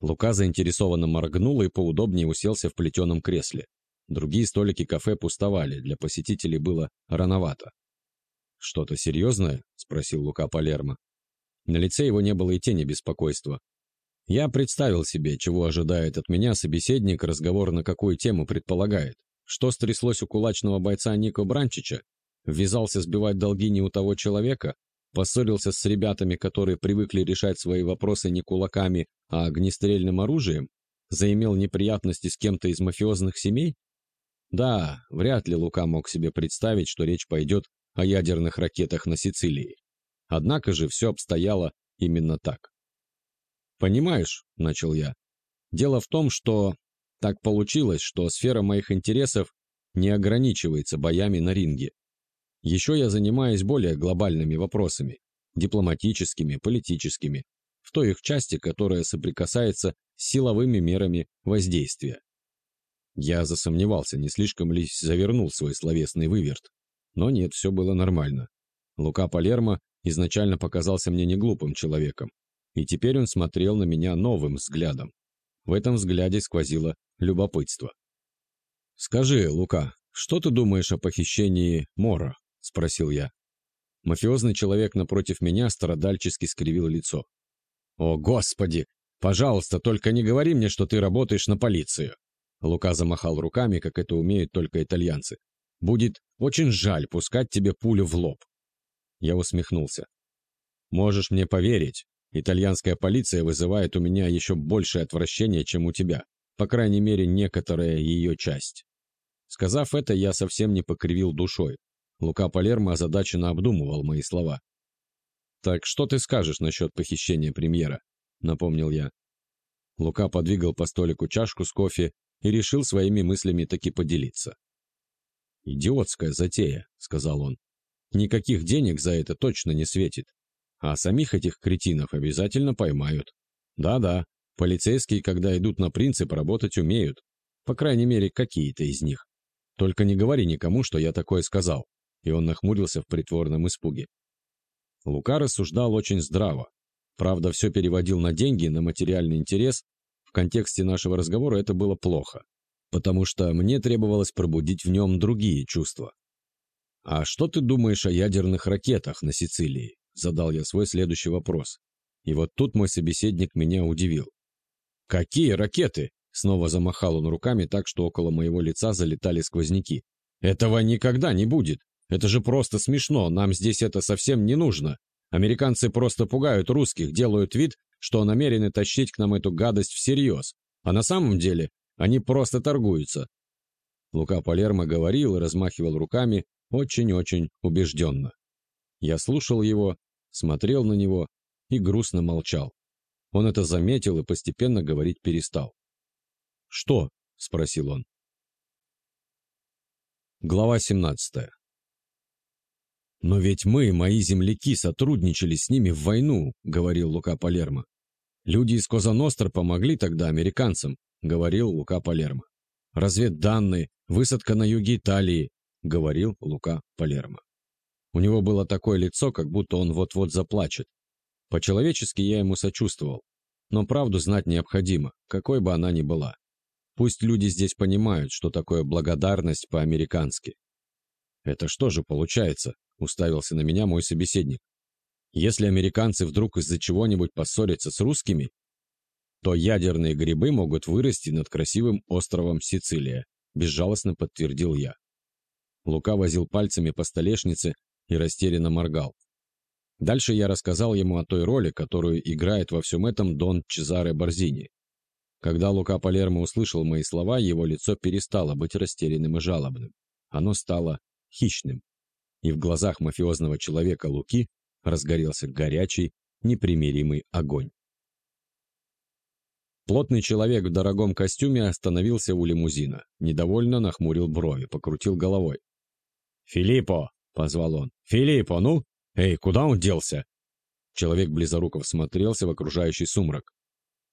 Лука заинтересованно моргнул и поудобнее уселся в плетеном кресле. Другие столики кафе пустовали, для посетителей было рановато. «Что-то серьезное?» — спросил Лука Палермо. На лице его не было и тени беспокойства. Я представил себе, чего ожидает от меня собеседник, разговор на какую тему предполагает. Что стряслось у кулачного бойца Нико Бранчича? Ввязался сбивать долги не у того человека? Поссорился с ребятами, которые привыкли решать свои вопросы не кулаками, а огнестрельным оружием? Заимел неприятности с кем-то из мафиозных семей? Да, вряд ли Лука мог себе представить, что речь пойдет о ядерных ракетах на Сицилии. Однако же все обстояло именно так. «Понимаешь», — начал я, — «дело в том, что так получилось, что сфера моих интересов не ограничивается боями на ринге. Еще я занимаюсь более глобальными вопросами, дипломатическими, политическими, в той их части, которая соприкасается с силовыми мерами воздействия. Я засомневался, не слишком ли завернул свой словесный выверт. Но нет, все было нормально. Лука Палермо изначально показался мне не глупым человеком, и теперь он смотрел на меня новым взглядом. В этом взгляде сквозило любопытство. «Скажи, Лука, что ты думаешь о похищении Мора?» – спросил я. Мафиозный человек напротив меня страдальчески скривил лицо. «О, Господи! Пожалуйста, только не говори мне, что ты работаешь на полицию!» Лука замахал руками, как это умеют только итальянцы. «Будет очень жаль пускать тебе пулю в лоб. Я усмехнулся. «Можешь мне поверить, итальянская полиция вызывает у меня еще большее отвращение, чем у тебя, по крайней мере, некоторая ее часть». Сказав это, я совсем не покривил душой. Лука Палермо озадаченно обдумывал мои слова. «Так что ты скажешь насчет похищения премьера?» — напомнил я. Лука подвигал по столику чашку с кофе и решил своими мыслями таки поделиться. «Идиотская затея», — сказал он. Никаких денег за это точно не светит. А самих этих кретинов обязательно поймают. Да-да, полицейские, когда идут на принцип, работать умеют. По крайней мере, какие-то из них. Только не говори никому, что я такое сказал. И он нахмурился в притворном испуге. Лука рассуждал очень здраво. Правда, все переводил на деньги, на материальный интерес. В контексте нашего разговора это было плохо. Потому что мне требовалось пробудить в нем другие чувства. «А что ты думаешь о ядерных ракетах на Сицилии?» Задал я свой следующий вопрос. И вот тут мой собеседник меня удивил. «Какие ракеты?» Снова замахал он руками так, что около моего лица залетали сквозняки. «Этого никогда не будет! Это же просто смешно, нам здесь это совсем не нужно. Американцы просто пугают русских, делают вид, что намерены тащить к нам эту гадость всерьез. А на самом деле они просто торгуются». Лука Палермо говорил и размахивал руками, очень-очень убежденно. Я слушал его, смотрел на него и грустно молчал. Он это заметил и постепенно говорить перестал. «Что?» — спросил он. Глава 17. «Но ведь мы, мои земляки, сотрудничали с ними в войну», — говорил Лука Палермо. «Люди из Козаностра помогли тогда американцам», — говорил Лука Палермо. «Разведданные, высадка на юге Италии, — говорил Лука Палермо. У него было такое лицо, как будто он вот-вот заплачет. По-человечески я ему сочувствовал. Но правду знать необходимо, какой бы она ни была. Пусть люди здесь понимают, что такое благодарность по-американски. «Это что же получается?» — уставился на меня мой собеседник. «Если американцы вдруг из-за чего-нибудь поссорятся с русскими, то ядерные грибы могут вырасти над красивым островом Сицилия», — безжалостно подтвердил я. Лука возил пальцами по столешнице и растерянно моргал. Дальше я рассказал ему о той роли, которую играет во всем этом Дон Чезаре Борзини. Когда Лука Палермо услышал мои слова, его лицо перестало быть растерянным и жалобным. Оно стало хищным. И в глазах мафиозного человека Луки разгорелся горячий, непримиримый огонь. Плотный человек в дорогом костюме остановился у лимузина. Недовольно нахмурил брови, покрутил головой. «Филиппо!» — позвал он. «Филиппо, ну! Эй, куда он делся?» Человек близоруков смотрелся в окружающий сумрак.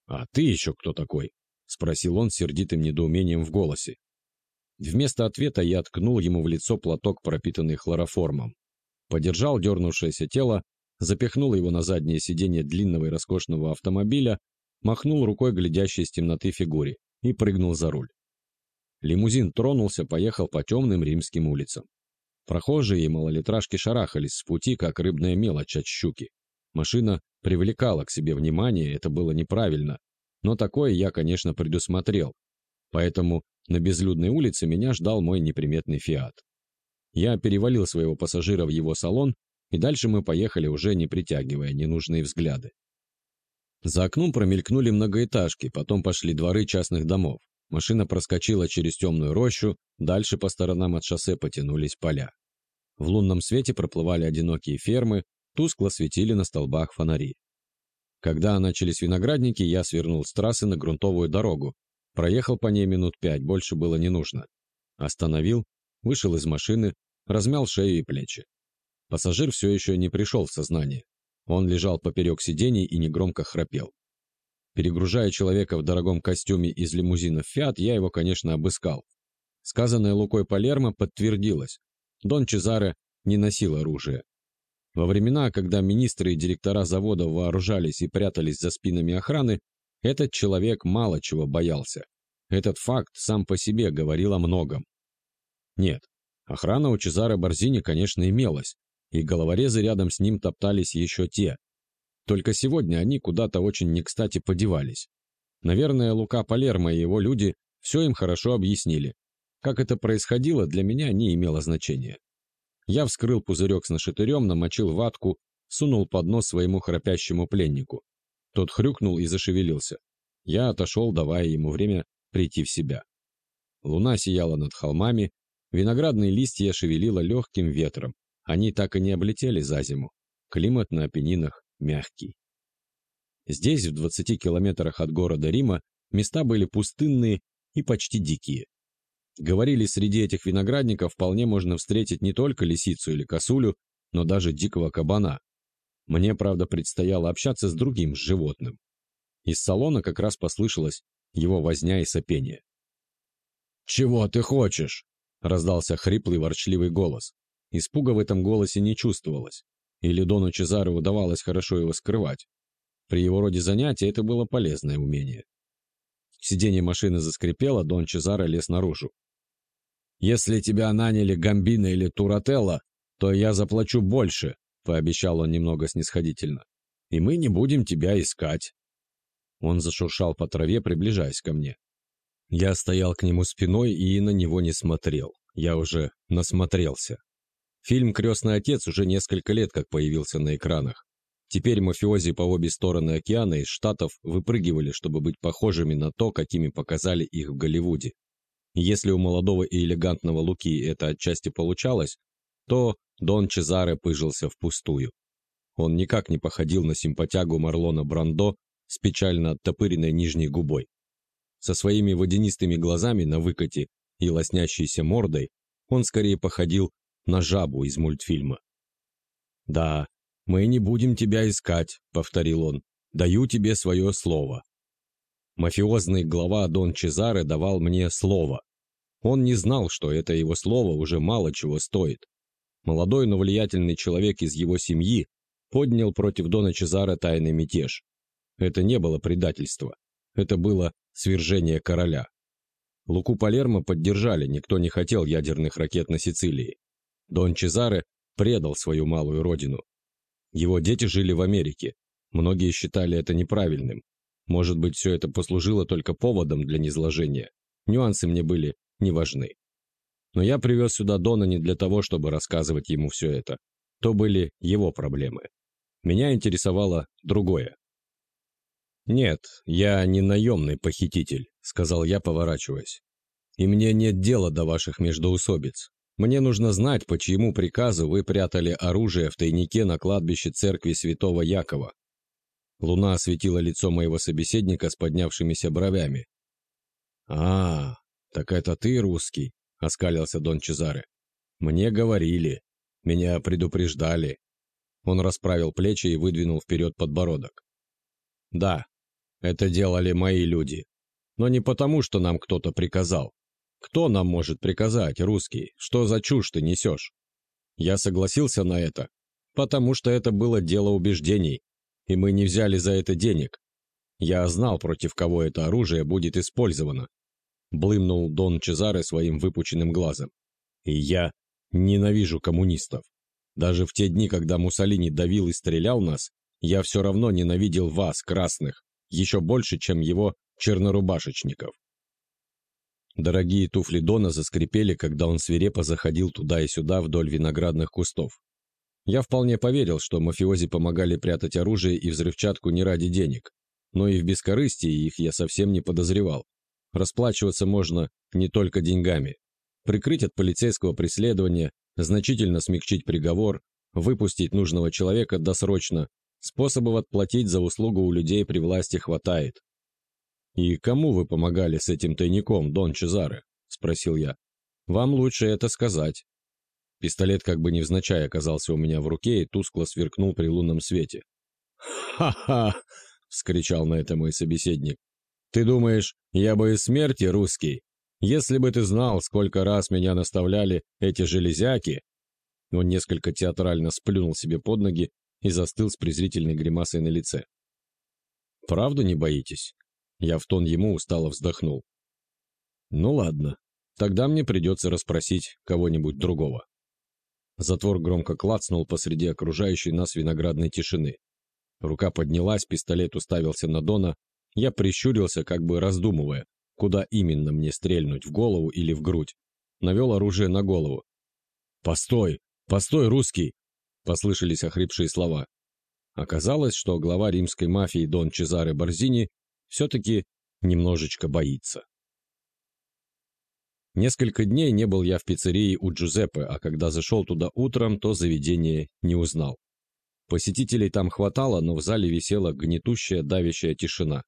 «А ты еще кто такой?» — спросил он сердитым недоумением в голосе. Вместо ответа я ткнул ему в лицо платок, пропитанный хлороформом. Подержал дернувшееся тело, запихнул его на заднее сиденье длинного и роскошного автомобиля, махнул рукой глядящей из темноты фигуре и прыгнул за руль. Лимузин тронулся, поехал по темным римским улицам. Прохожие и малолитражки шарахались с пути, как рыбная мелочь от щуки. Машина привлекала к себе внимание, это было неправильно. Но такое я, конечно, предусмотрел. Поэтому на безлюдной улице меня ждал мой неприметный «Фиат». Я перевалил своего пассажира в его салон, и дальше мы поехали, уже не притягивая ненужные взгляды. За окном промелькнули многоэтажки, потом пошли дворы частных домов. Машина проскочила через темную рощу, дальше по сторонам от шоссе потянулись поля. В лунном свете проплывали одинокие фермы, тускло светили на столбах фонари. Когда начались виноградники, я свернул с трассы на грунтовую дорогу. Проехал по ней минут пять, больше было не нужно. Остановил, вышел из машины, размял шею и плечи. Пассажир все еще не пришел в сознание. Он лежал поперек сидений и негромко храпел. Перегружая человека в дорогом костюме из лимузина «Фиат», я его, конечно, обыскал. Сказанное Лукой Палермо подтвердилось. Дон Чезаре не носил оружие. Во времена, когда министры и директора завода вооружались и прятались за спинами охраны, этот человек мало чего боялся. Этот факт сам по себе говорил о многом. Нет, охрана у Чезаре Борзини, конечно, имелась, и головорезы рядом с ним топтались еще те. Только сегодня они куда-то очень не кстати подевались. Наверное, Лука Палермо и его люди все им хорошо объяснили. Как это происходило, для меня не имело значения. Я вскрыл пузырек с нашатырем, намочил ватку, сунул под нос своему храпящему пленнику. Тот хрюкнул и зашевелился. Я отошел, давая ему время прийти в себя. Луна сияла над холмами, виноградные листья шевелило легким ветром. Они так и не облетели за зиму. Климат на Апеннинах мягкий. Здесь, в 20 километрах от города Рима, места были пустынные и почти дикие. Говорили, среди этих виноградников вполне можно встретить не только лисицу или косулю, но даже дикого кабана. Мне, правда, предстояло общаться с другим животным. Из салона как раз послышалось его возня и сопение. «Чего ты хочешь?» — раздался хриплый ворчливый голос. Испуга в этом голосе не чувствовалось. Или Дону Чезаре удавалось хорошо его скрывать. При его роде занятия это было полезное умение. Сиденье машины заскрипело, Дон Чезаре лез наружу. «Если тебя наняли Гамбина или Турателла, то я заплачу больше», — пообещал он немного снисходительно. «И мы не будем тебя искать». Он зашуршал по траве, приближаясь ко мне. Я стоял к нему спиной и на него не смотрел. Я уже насмотрелся. Фильм «Крестный отец» уже несколько лет как появился на экранах. Теперь мафиози по обе стороны океана из Штатов выпрыгивали, чтобы быть похожими на то, какими показали их в Голливуде. Если у молодого и элегантного Луки это отчасти получалось, то Дон Чезаре пыжился впустую. Он никак не походил на симпатягу Марлона Брандо с печально оттопыренной нижней губой. Со своими водянистыми глазами на выкате и лоснящейся мордой он скорее походил на жабу из мультфильма. «Да, мы не будем тебя искать», — повторил он. «Даю тебе свое слово». Мафиозный глава Дон Чезаре давал мне слово. Он не знал, что это его слово уже мало чего стоит. Молодой, но влиятельный человек из его семьи поднял против Дона Чезаре тайный мятеж. Это не было предательство. Это было свержение короля. Луку Палермо поддержали, никто не хотел ядерных ракет на Сицилии. Дон Чезаре предал свою малую родину. Его дети жили в Америке. Многие считали это неправильным. Может быть, все это послужило только поводом для низложения. Нюансы мне были не важны. Но я привез сюда Дона не для того, чтобы рассказывать ему все это. То были его проблемы. Меня интересовало другое. «Нет, я не наемный похититель», — сказал я, поворачиваясь. «И мне нет дела до ваших междоусобиц. Мне нужно знать, по чьему приказу вы прятали оружие в тайнике на кладбище церкви святого Якова». Луна осветила лицо моего собеседника с поднявшимися бровями. «А, «Так это ты русский?» — оскалился Дон Чезаре. «Мне говорили. Меня предупреждали». Он расправил плечи и выдвинул вперед подбородок. «Да, это делали мои люди. Но не потому, что нам кто-то приказал. Кто нам может приказать, русский? Что за чушь ты несешь?» Я согласился на это, потому что это было дело убеждений, и мы не взяли за это денег. Я знал, против кого это оружие будет использовано. Блымнул Дон Чезаре своим выпученным глазом. И я ненавижу коммунистов. Даже в те дни, когда Муссолини давил и стрелял нас, я все равно ненавидел вас, красных, еще больше, чем его чернорубашечников. Дорогие туфли Дона заскрипели, когда он свирепо заходил туда и сюда вдоль виноградных кустов. Я вполне поверил, что мафиози помогали прятать оружие и взрывчатку не ради денег, но и в бескорыстии их я совсем не подозревал. Расплачиваться можно не только деньгами. Прикрыть от полицейского преследования, значительно смягчить приговор, выпустить нужного человека досрочно. Способов отплатить за услугу у людей при власти хватает. «И кому вы помогали с этим тайником, Дон Чезаре?» – спросил я. «Вам лучше это сказать». Пистолет как бы невзначай оказался у меня в руке и тускло сверкнул при лунном свете. «Ха-ха!» — вскричал на это мой собеседник. «Ты думаешь, я бы из смерти русский? Если бы ты знал, сколько раз меня наставляли эти железяки...» Он несколько театрально сплюнул себе под ноги и застыл с презрительной гримасой на лице. «Правда не боитесь?» Я в тон ему устало вздохнул. Ну ладно, тогда мне придется расспросить кого-нибудь другого. Затвор громко клацнул посреди окружающей нас виноградной тишины. Рука поднялась, пистолет уставился на Дона. Я прищурился, как бы раздумывая, куда именно мне стрельнуть, в голову или в грудь. Навел оружие на голову. «Постой! Постой, русский!» Послышались охрипшие слова. Оказалось, что глава римской мафии Дон Чезаре Борзини все-таки немножечко боится. Несколько дней не был я в пиццерии у Джузеппе, а когда зашел туда утром, то заведение не узнал. Посетителей там хватало, но в зале висела гнетущая, давящая тишина.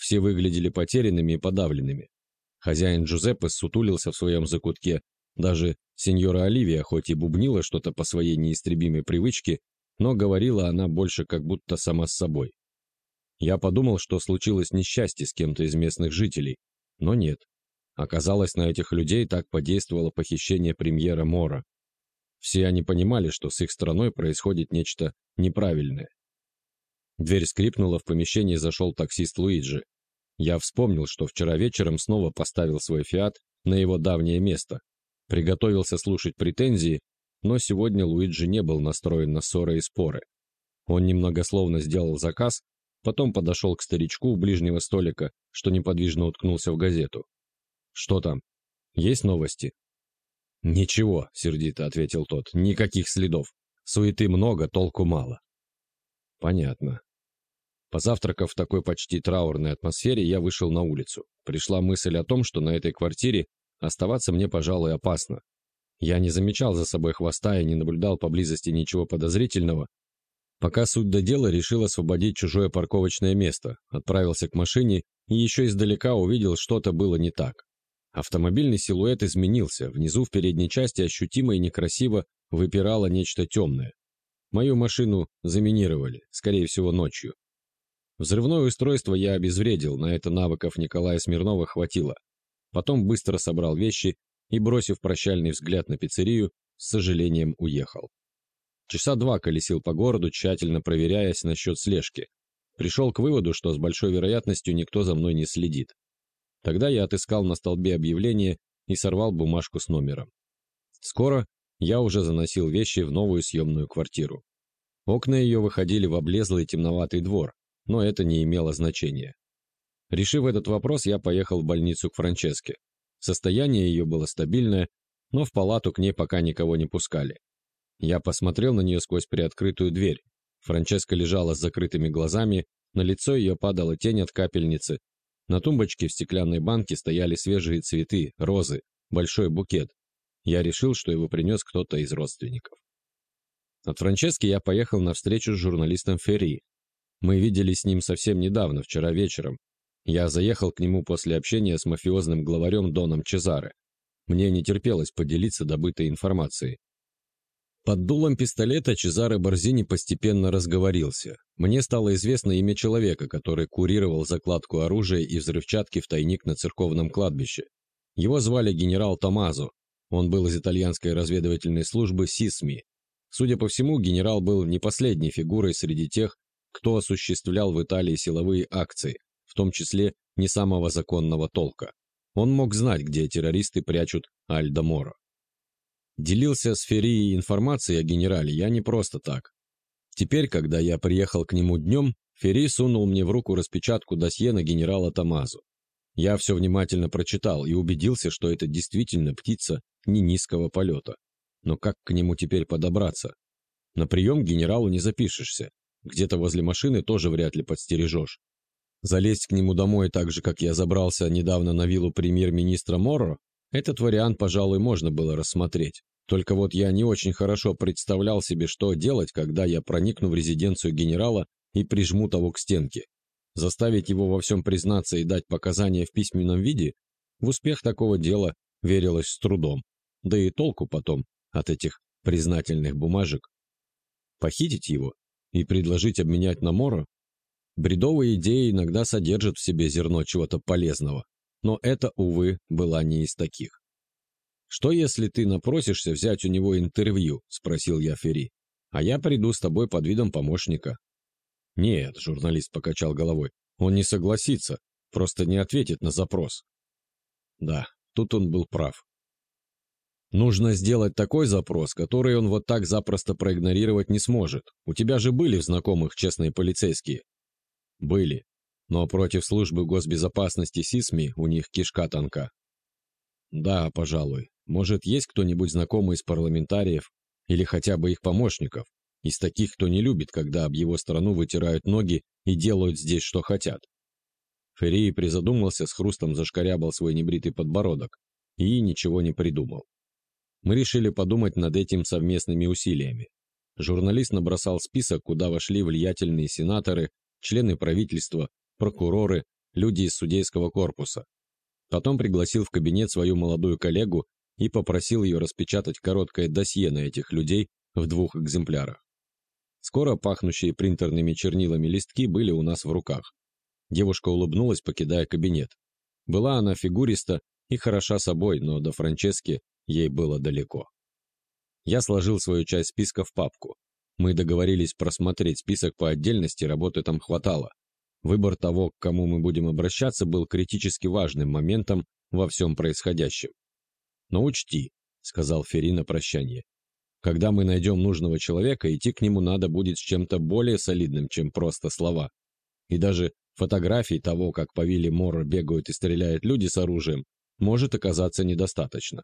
Все выглядели потерянными и подавленными. Хозяин Джузеппе сутулился в своем закутке. Даже сеньора Оливия, хоть и бубнила что-то по своей неистребимой привычке, но говорила она больше как будто сама с собой. Я подумал, что случилось несчастье с кем-то из местных жителей, но нет. Оказалось, на этих людей так подействовало похищение премьера Мора. Все они понимали, что с их страной происходит нечто неправильное. Дверь скрипнула, в помещение зашел таксист Луиджи. Я вспомнил, что вчера вечером снова поставил свой «Фиат» на его давнее место. Приготовился слушать претензии, но сегодня Луиджи не был настроен на ссоры и споры. Он немногословно сделал заказ, Потом подошел к старичку у ближнего столика, что неподвижно уткнулся в газету. «Что там? Есть новости?» «Ничего», — сердито ответил тот, — «никаких следов. Суеты много, толку мало». «Понятно». Позавтракав в такой почти траурной атмосфере, я вышел на улицу. Пришла мысль о том, что на этой квартире оставаться мне, пожалуй, опасно. Я не замечал за собой хвоста и не наблюдал поблизости ничего подозрительного, Пока суть до дела, решил освободить чужое парковочное место, отправился к машине и еще издалека увидел, что-то было не так. Автомобильный силуэт изменился, внизу в передней части ощутимо и некрасиво выпирало нечто темное. Мою машину заминировали, скорее всего, ночью. Взрывное устройство я обезвредил, на это навыков Николая Смирнова хватило. Потом быстро собрал вещи и, бросив прощальный взгляд на пиццерию, с сожалением уехал. Часа два колесил по городу, тщательно проверяясь насчет слежки. Пришел к выводу, что с большой вероятностью никто за мной не следит. Тогда я отыскал на столбе объявление и сорвал бумажку с номером. Скоро я уже заносил вещи в новую съемную квартиру. Окна ее выходили в облезлый темноватый двор, но это не имело значения. Решив этот вопрос, я поехал в больницу к Франческе. Состояние ее было стабильное, но в палату к ней пока никого не пускали. Я посмотрел на нее сквозь приоткрытую дверь. Франческа лежала с закрытыми глазами, на лицо ее падала тень от капельницы. На тумбочке в стеклянной банке стояли свежие цветы, розы, большой букет. Я решил, что его принес кто-то из родственников. От Франчески я поехал на встречу с журналистом Ферри. Мы виделись с ним совсем недавно, вчера вечером. Я заехал к нему после общения с мафиозным главарем Доном Чезаре. Мне не терпелось поделиться добытой информацией. Под дулом пистолета Чезаре Борзини постепенно разговорился. Мне стало известно имя человека, который курировал закладку оружия и взрывчатки в тайник на церковном кладбище. Его звали генерал Томазо. Он был из итальянской разведывательной службы СИСМИ. Судя по всему, генерал был не последней фигурой среди тех, кто осуществлял в Италии силовые акции, в том числе не самого законного толка. Он мог знать, где террористы прячут Альдо Моро. Делился с Феррией информацией о генерале я не просто так. Теперь, когда я приехал к нему днем, Ферри сунул мне в руку распечатку досье на генерала Тамазу. Я все внимательно прочитал и убедился, что это действительно птица не низкого полета. Но как к нему теперь подобраться? На прием генералу не запишешься. Где-то возле машины тоже вряд ли подстережешь. Залезть к нему домой так же, как я забрался недавно на виллу премьер-министра Морро, этот вариант, пожалуй, можно было рассмотреть. Только вот я не очень хорошо представлял себе, что делать, когда я проникну в резиденцию генерала и прижму того к стенке. Заставить его во всем признаться и дать показания в письменном виде, в успех такого дела верилось с трудом. Да и толку потом от этих признательных бумажек. Похитить его и предложить обменять на Моро? Бредовые идеи иногда содержат в себе зерно чего-то полезного, но это, увы, была не из таких. «Что, если ты напросишься взять у него интервью?» – спросил я Ферри. «А я приду с тобой под видом помощника». «Нет», – журналист покачал головой, – «он не согласится, просто не ответит на запрос». Да, тут он был прав. Нужно сделать такой запрос, который он вот так запросто проигнорировать не сможет. У тебя же были в знакомых честные полицейские. Были. Но против службы госбезопасности СИСМИ у них кишка тонка. Да, пожалуй. Может, есть кто-нибудь знакомый из парламентариев или хотя бы их помощников, из таких, кто не любит, когда об его страну вытирают ноги и делают здесь, что хотят. Ферри призадумался, с хрустом зашкарябал свой небритый подбородок и ничего не придумал. Мы решили подумать над этим совместными усилиями. Журналист набросал список, куда вошли влиятельные сенаторы, члены правительства, прокуроры, люди из судейского корпуса. Потом пригласил в кабинет свою молодую коллегу и попросил ее распечатать короткое досье на этих людей в двух экземплярах. Скоро пахнущие принтерными чернилами листки были у нас в руках. Девушка улыбнулась, покидая кабинет. Была она фигуриста и хороша собой, но до Франчески ей было далеко. Я сложил свою часть списка в папку. Мы договорились просмотреть список по отдельности, работы там хватало. Выбор того, к кому мы будем обращаться, был критически важным моментом во всем происходящем. «Но учти», — сказал Ферри на прощание, «когда мы найдем нужного человека, идти к нему надо будет с чем-то более солидным, чем просто слова. И даже фотографий того, как по вилле Морро бегают и стреляют люди с оружием, может оказаться недостаточно.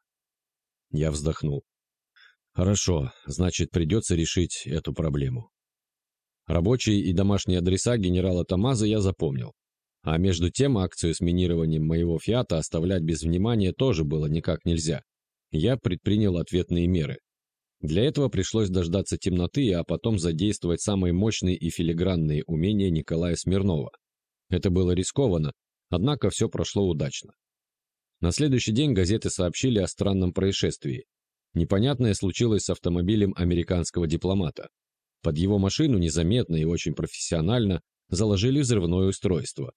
Я вздохнул. Хорошо, значит, придется решить эту проблему. Рабочие и домашние адреса генерала Тамаза я запомнил. А между тем акцию с минированием моего «Фиата» оставлять без внимания тоже было никак нельзя. Я предпринял ответные меры. Для этого пришлось дождаться темноты, а потом задействовать самые мощные и филигранные умения Николая Смирнова. Это было рискованно, однако все прошло удачно. На следующий день газеты сообщили о странном происшествии. Непонятное случилось с автомобилем американского дипломата. Под его машину незаметно и очень профессионально заложили взрывное устройство.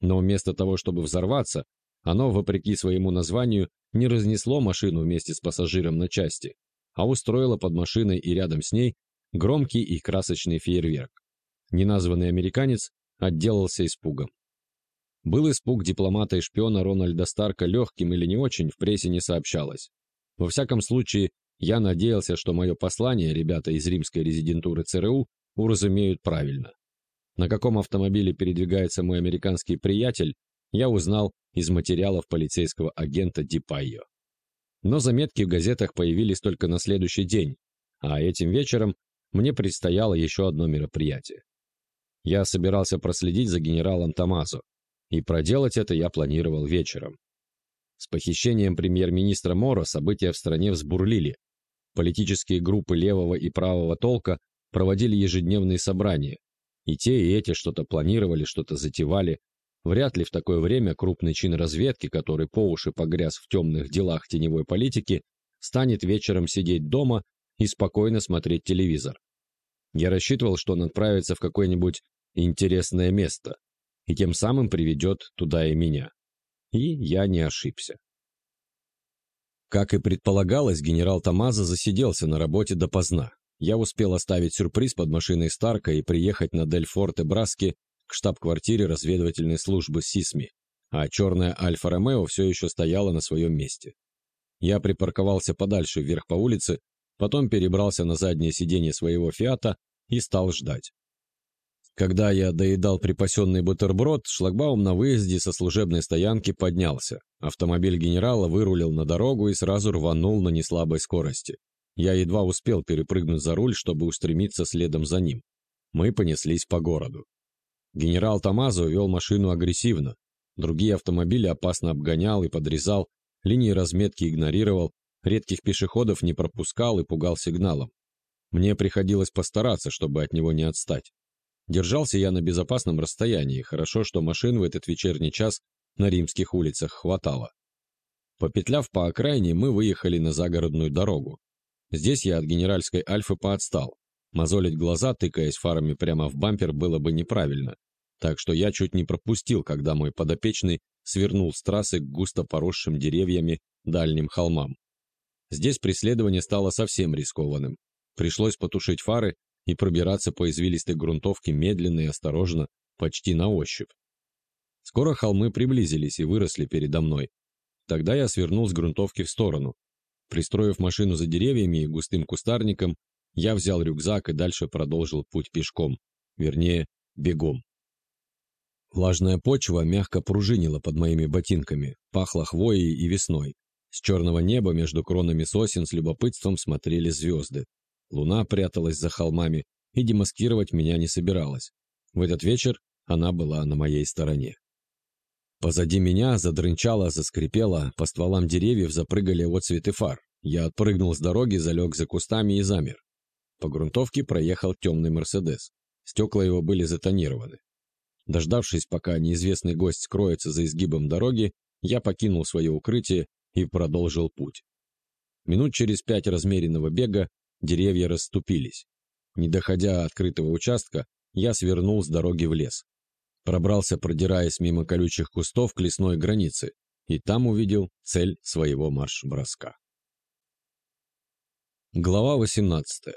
Но вместо того, чтобы взорваться, оно, вопреки своему названию, не разнесло машину вместе с пассажиром на части, а устроило под машиной и рядом с ней громкий и красочный фейерверк. Неназванный американец отделался испугом. Был испуг дипломата и шпиона Рональда Старка легким или не очень, в прессе не сообщалось. Во всяком случае, я надеялся, что мое послание ребята из римской резидентуры ЦРУ уразумеют правильно. На каком автомобиле передвигается мой американский приятель, я узнал из материалов полицейского агента Дипайо. Но заметки в газетах появились только на следующий день, а этим вечером мне предстояло еще одно мероприятие. Я собирался проследить за генералом Томасо, и проделать это я планировал вечером. С похищением премьер-министра Моро события в стране взбурлили. Политические группы левого и правого толка проводили ежедневные собрания. И те, и эти что-то планировали, что-то затевали. Вряд ли в такое время крупный чин разведки, который по уши погряз в темных делах теневой политики, станет вечером сидеть дома и спокойно смотреть телевизор. Я рассчитывал, что он отправится в какое-нибудь интересное место, и тем самым приведет туда и меня. И я не ошибся. Как и предполагалось, генерал Тамаза засиделся на работе допоздна. я успел оставить сюрприз под машиной Старка и приехать на Дель Форте Браски к штаб-квартире разведывательной службы СИСМИ, а черная Альфа-Ромео все еще стояла на своем месте. Я припарковался подальше вверх по улице, потом перебрался на заднее сиденье своего «Фиата» и стал ждать. Когда я доедал припасенный бутерброд, шлагбаум на выезде со служебной стоянки поднялся. Автомобиль генерала вырулил на дорогу и сразу рванул на неслабой скорости. Я едва успел перепрыгнуть за руль, чтобы устремиться следом за ним. Мы понеслись по городу. Генерал Тамазо вел машину агрессивно. Другие автомобили опасно обгонял и подрезал, линии разметки игнорировал, редких пешеходов не пропускал и пугал сигналом. Мне приходилось постараться, чтобы от него не отстать. Держался я на безопасном расстоянии, хорошо, что машин в этот вечерний час на римских улицах хватало. Попетляв по окраине, мы выехали на загородную дорогу. Здесь я от генеральской Альфы поотстал. Мозолить глаза, тыкаясь фарами прямо в бампер, было бы неправильно. Так что я чуть не пропустил, когда мой подопечный свернул с трассы к густо поросшим деревьями дальним холмам. Здесь преследование стало совсем рискованным. Пришлось потушить фары и пробираться по извилистой грунтовке медленно и осторожно, почти на ощупь. Скоро холмы приблизились и выросли передо мной. Тогда я свернул с грунтовки в сторону, Пристроив машину за деревьями и густым кустарником, я взял рюкзак и дальше продолжил путь пешком, вернее, бегом. Влажная почва мягко пружинила под моими ботинками, пахло хвоей и весной. С черного неба между кронами сосен с любопытством смотрели звезды. Луна пряталась за холмами и демаскировать меня не собиралась. В этот вечер она была на моей стороне. Позади меня задрынчало, заскрипело, по стволам деревьев запрыгали отцветы фар. Я отпрыгнул с дороги, залег за кустами и замер. По грунтовке проехал темный «Мерседес». Стекла его были затонированы. Дождавшись, пока неизвестный гость скроется за изгибом дороги, я покинул свое укрытие и продолжил путь. Минут через пять размеренного бега деревья расступились. Не доходя открытого участка, я свернул с дороги в лес. Пробрался, продираясь мимо колючих кустов к лесной границе, и там увидел цель своего марш-броска. Глава 18.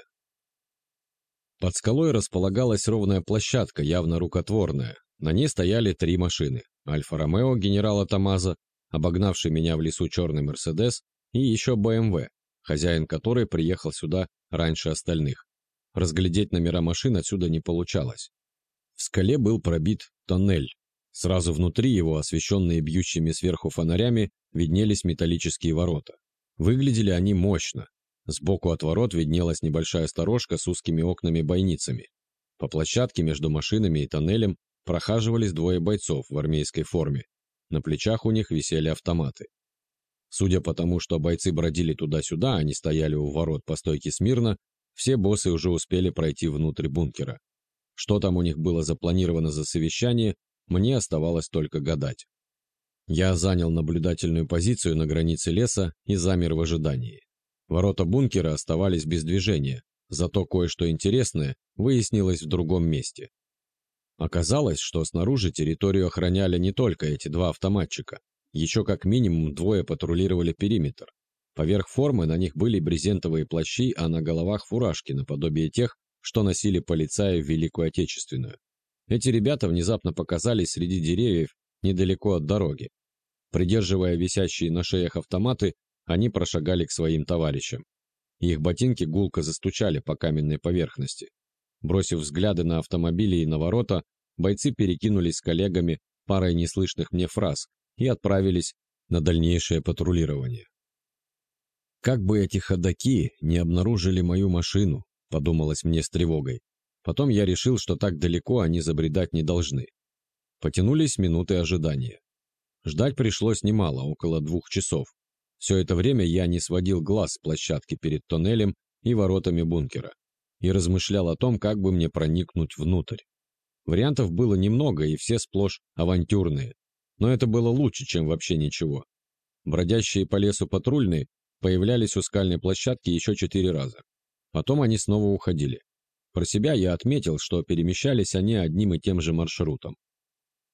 Под скалой располагалась ровная площадка, явно рукотворная. На ней стояли три машины. Альфа-Ромео генерала Тамаза, обогнавший меня в лесу черный Мерседес, и еще БМВ, хозяин которой приехал сюда раньше остальных. Разглядеть номера машин отсюда не получалось. В скале был пробит тоннель. Сразу внутри его, освещенные бьющими сверху фонарями, виднелись металлические ворота. Выглядели они мощно. Сбоку от ворот виднелась небольшая сторожка с узкими окнами-бойницами. По площадке между машинами и тоннелем прохаживались двое бойцов в армейской форме. На плечах у них висели автоматы. Судя по тому, что бойцы бродили туда-сюда, они стояли у ворот по стойке смирно, все боссы уже успели пройти внутрь бункера. Что там у них было запланировано за совещание, мне оставалось только гадать. Я занял наблюдательную позицию на границе леса и замер в ожидании. Ворота бункера оставались без движения, зато кое-что интересное выяснилось в другом месте. Оказалось, что снаружи территорию охраняли не только эти два автоматчика. Еще как минимум двое патрулировали периметр. Поверх формы на них были брезентовые плащи, а на головах фуражки, наподобие тех, что носили полицаи в Великую Отечественную. Эти ребята внезапно показались среди деревьев недалеко от дороги. Придерживая висящие на шеях автоматы, они прошагали к своим товарищам. Их ботинки гулко застучали по каменной поверхности. Бросив взгляды на автомобили и на ворота, бойцы перекинулись с коллегами парой неслышных мне фраз и отправились на дальнейшее патрулирование. Как бы эти ходаки не обнаружили мою машину, — подумалось мне с тревогой. Потом я решил, что так далеко они забредать не должны. Потянулись минуты ожидания. Ждать пришлось немало, около двух часов. Все это время я не сводил глаз с площадки перед тоннелем и воротами бункера и размышлял о том, как бы мне проникнуть внутрь. Вариантов было немного, и все сплошь авантюрные. Но это было лучше, чем вообще ничего. Бродящие по лесу патрульные появлялись у скальной площадки еще четыре раза. Потом они снова уходили. Про себя я отметил, что перемещались они одним и тем же маршрутом.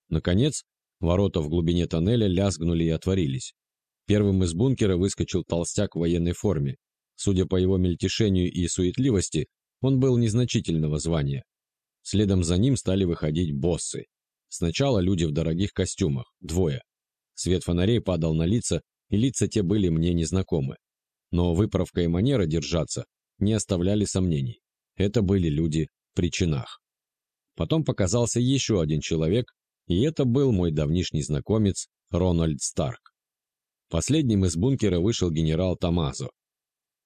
Наконец, ворота в глубине тоннеля лязгнули и отворились. Первым из бункера выскочил толстяк в военной форме. Судя по его мельтешению и суетливости, Он был незначительного звания. Следом за ним стали выходить боссы. Сначала люди в дорогих костюмах, двое. Свет фонарей падал на лица, и лица те были мне незнакомы. Но выправка и манера держаться не оставляли сомнений. Это были люди при чинах. Потом показался еще один человек, и это был мой давнишний знакомец Рональд Старк. Последним из бункера вышел генерал Тамазо.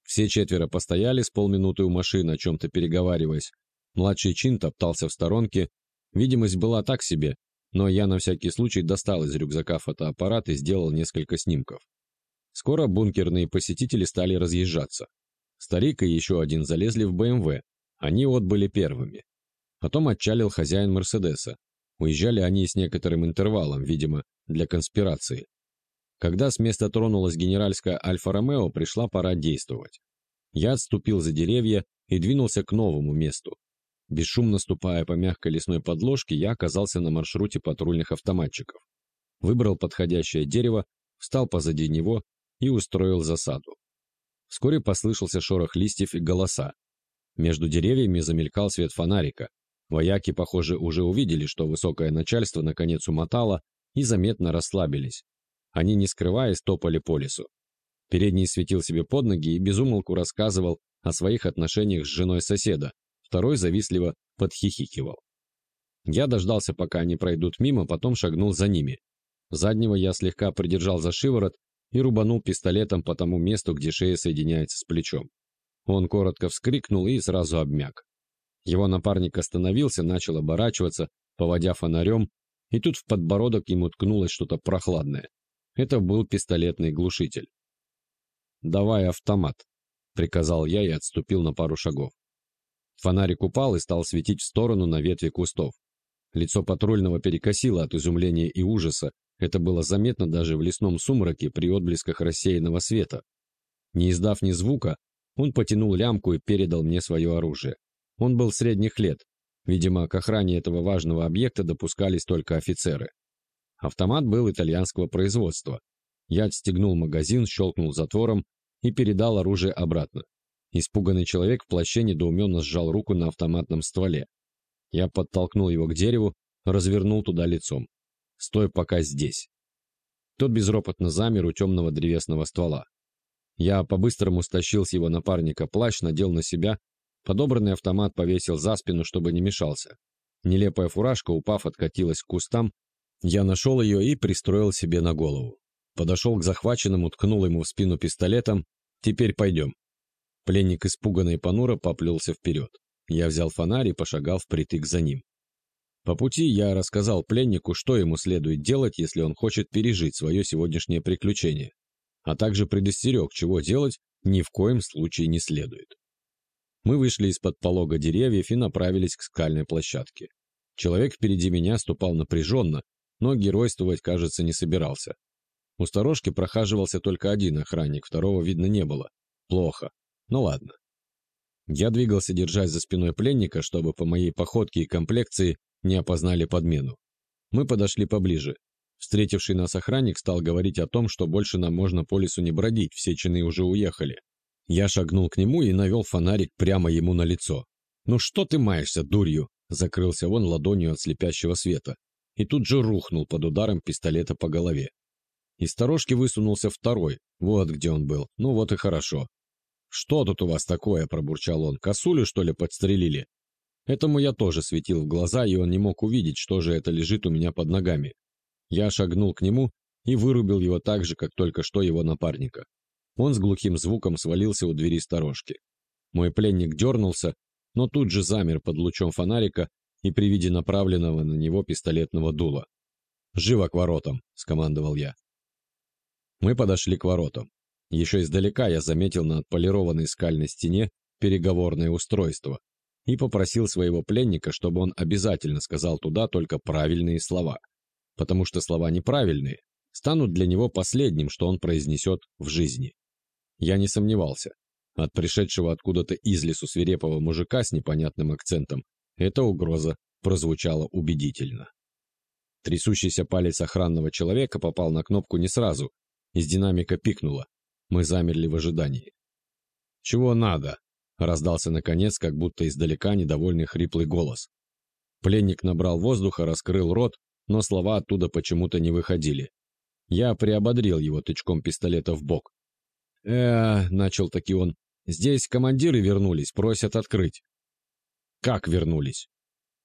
Все четверо постояли с полминуты у машины, о чем-то переговариваясь. Младший чин топтался в сторонке. Видимость была так себе, но я на всякий случай достал из рюкзака фотоаппарат и сделал несколько снимков. Скоро бункерные посетители стали разъезжаться. Старик и еще один залезли в БМВ. Они отбыли первыми. Потом отчалил хозяин Мерседеса. Уезжали они с некоторым интервалом, видимо, для конспирации. Когда с места тронулась генеральская Альфа-Ромео, пришла пора действовать. Я отступил за деревья и двинулся к новому месту. Бесшумно ступая по мягкой лесной подложке, я оказался на маршруте патрульных автоматчиков. Выбрал подходящее дерево, встал позади него и устроил засаду. Вскоре послышался шорох листьев и голоса. Между деревьями замелькал свет фонарика. Вояки, похоже, уже увидели, что высокое начальство наконец умотало и заметно расслабились. Они, не скрываясь, топали по лесу. Передний светил себе под ноги и безумолку рассказывал о своих отношениях с женой соседа, второй завистливо подхихикивал. Я дождался, пока они пройдут мимо, потом шагнул за ними. Заднего я слегка придержал за шиворот и рубанул пистолетом по тому месту, где шея соединяется с плечом. Он коротко вскрикнул и сразу обмяк. Его напарник остановился, начал оборачиваться, поводя фонарем, и тут в подбородок ему ткнулось что-то прохладное. Это был пистолетный глушитель. «Давай автомат», — приказал я и отступил на пару шагов. Фонарик упал и стал светить в сторону на ветви кустов. Лицо патрульного перекосило от изумления и ужаса, это было заметно даже в лесном сумраке при отблесках рассеянного света. Не издав ни звука, он потянул лямку и передал мне свое оружие. Он был средних лет. Видимо, к охране этого важного объекта допускались только офицеры. Автомат был итальянского производства. Я отстегнул магазин, щелкнул затвором и передал оружие обратно. Испуганный человек в плаще недоуменно сжал руку на автоматном стволе. Я подтолкнул его к дереву, развернул туда лицом. Стой пока здесь. Тот безропотно замер у темного древесного ствола. Я по-быстрому стащил с его напарника плащ, надел на себя, подобранный автомат повесил за спину, чтобы не мешался. Нелепая фуражка, упав, откатилась к кустам. Я нашел ее и пристроил себе на голову. Подошел к захваченному, ткнул ему в спину пистолетом. «Теперь пойдем». Пленник испуганно и понуро поплелся вперед. Я взял фонарь и пошагал впритык за ним. По пути я рассказал пленнику, что ему следует делать, если он хочет пережить свое сегодняшнее приключение, а также предостерег, чего делать ни в коем случае не следует. Мы вышли из-под полога деревьев и направились к скальной площадке. Человек впереди меня ступал напряженно, но геройствовать, кажется, не собирался. У сторожки прохаживался только один охранник, второго видно не было. Плохо. Ну ладно. Я двигался, держась за спиной пленника, чтобы по моей походке и комплекции не опознали подмену. Мы подошли поближе. Встретивший нас охранник стал говорить о том, что больше нам можно по лесу не бродить, все чины уже уехали. Я шагнул к нему и навел фонарик прямо ему на лицо. «Ну что ты маешься, дурью?» Закрылся он ладонью от слепящего света. И тут же рухнул под ударом пистолета по голове. Из сторожки высунулся второй. Вот где он был. Ну вот и хорошо. «Что тут у вас такое?» – пробурчал он. «Косулю, что ли, подстрелили?» Этому я тоже светил в глаза, и он не мог увидеть, что же это лежит у меня под ногами. Я шагнул к нему и вырубил его так же, как только что его напарника. Он с глухим звуком свалился у двери сторожки. Мой пленник дернулся, но тут же замер под лучом фонарика и при виде направленного на него пистолетного дула. «Живо к воротам!» — скомандовал я. Мы подошли к воротам. Еще издалека я заметил на отполированной скальной стене переговорное устройство, и попросил своего пленника, чтобы он обязательно сказал туда только правильные слова, потому что слова неправильные станут для него последним, что он произнесет в жизни. Я не сомневался. От пришедшего откуда-то из лесу свирепого мужика с непонятным акцентом эта угроза прозвучала убедительно. Трясущийся палец охранного человека попал на кнопку не сразу, из динамика пикнуло. Мы замерли в ожидании. «Чего надо?» раздался наконец, как будто издалека недовольный хриплый голос. Пленник набрал воздуха, раскрыл рот, но слова оттуда почему-то не выходили. Я приободрил его тычком пистолета в бок. э начал таки он, — «здесь командиры вернулись, просят открыть». «Как вернулись?»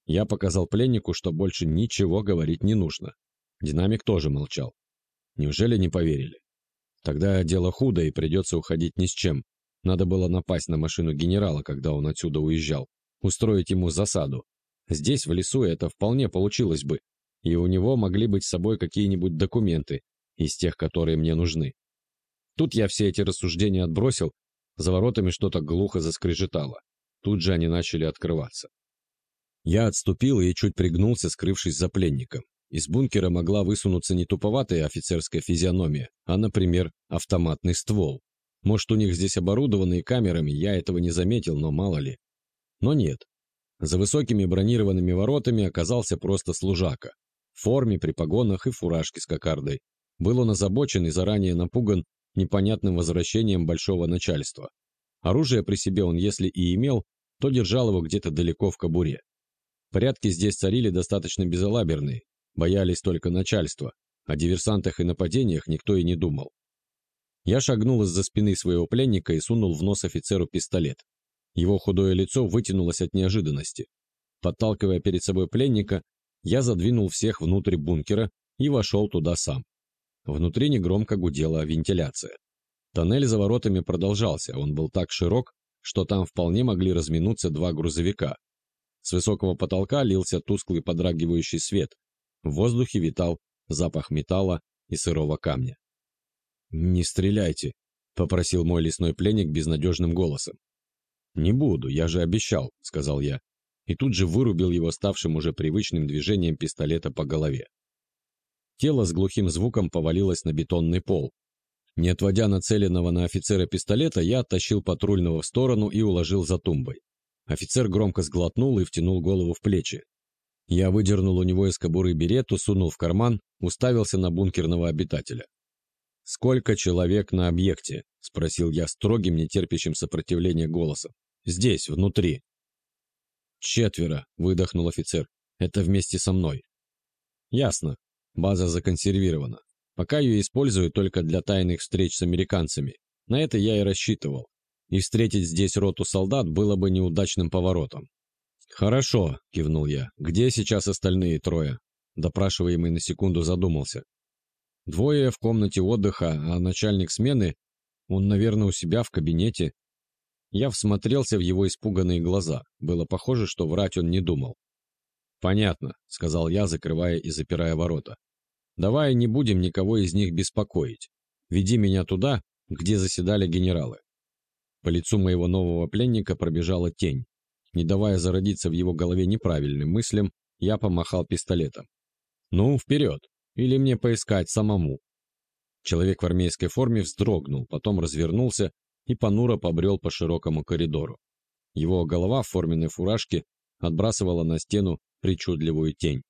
Я показал пленнику, что больше ничего говорить не нужно. Динамик тоже молчал. Неужели не поверили? Тогда дело худо и придется уходить ни с чем. Надо было напасть на машину генерала, когда он отсюда уезжал, устроить ему засаду. Здесь, в лесу, это вполне получилось бы, и у него могли быть с собой какие-нибудь документы, из тех, которые мне нужны. Тут я все эти рассуждения отбросил, за воротами что-то глухо заскрежетало. Тут же они начали открываться. Я отступил и чуть пригнулся, скрывшись за пленником. Из бункера могла высунуться не туповатая офицерская физиономия, а, например, автоматный ствол. Может, у них здесь оборудованные камерами, я этого не заметил, но мало ли. Но нет. За высокими бронированными воротами оказался просто служака. В форме, при погонах и фуражке с кокардой. Был он озабочен и заранее напуган непонятным возвращением большого начальства. Оружие при себе он, если и имел, то держал его где-то далеко в кобуре. Порядки здесь царили достаточно безалаберные, боялись только начальства, о диверсантах и нападениях никто и не думал. Я шагнул из-за спины своего пленника и сунул в нос офицеру пистолет. Его худое лицо вытянулось от неожиданности. Подталкивая перед собой пленника, я задвинул всех внутрь бункера и вошел туда сам. Внутри негромко гудела вентиляция. Тоннель за воротами продолжался, он был так широк, что там вполне могли разминуться два грузовика. С высокого потолка лился тусклый подрагивающий свет. В воздухе витал запах металла и сырого камня. «Не стреляйте», — попросил мой лесной пленник безнадежным голосом. «Не буду, я же обещал», — сказал я, и тут же вырубил его ставшим уже привычным движением пистолета по голове. Тело с глухим звуком повалилось на бетонный пол. Не отводя нацеленного на офицера пистолета, я оттащил патрульного в сторону и уложил за тумбой. Офицер громко сглотнул и втянул голову в плечи. Я выдернул у него из кобуры берету, сунул в карман, уставился на бункерного обитателя. «Сколько человек на объекте?» — спросил я строгим, нетерпящим сопротивления голосом. «Здесь, внутри». «Четверо», — выдохнул офицер. «Это вместе со мной». «Ясно. База законсервирована. Пока ее используют только для тайных встреч с американцами. На это я и рассчитывал. И встретить здесь роту солдат было бы неудачным поворотом. «Хорошо», — кивнул я. «Где сейчас остальные трое?» Допрашиваемый на секунду задумался. Двое в комнате отдыха, а начальник смены, он, наверное, у себя в кабинете. Я всмотрелся в его испуганные глаза. Было похоже, что врать он не думал. «Понятно», — сказал я, закрывая и запирая ворота. «Давай не будем никого из них беспокоить. Веди меня туда, где заседали генералы». По лицу моего нового пленника пробежала тень. Не давая зародиться в его голове неправильным мыслям, я помахал пистолетом. «Ну, вперед!» Или мне поискать самому?» Человек в армейской форме вздрогнул, потом развернулся и понуро побрел по широкому коридору. Его голова в форменной фуражке отбрасывала на стену причудливую тень.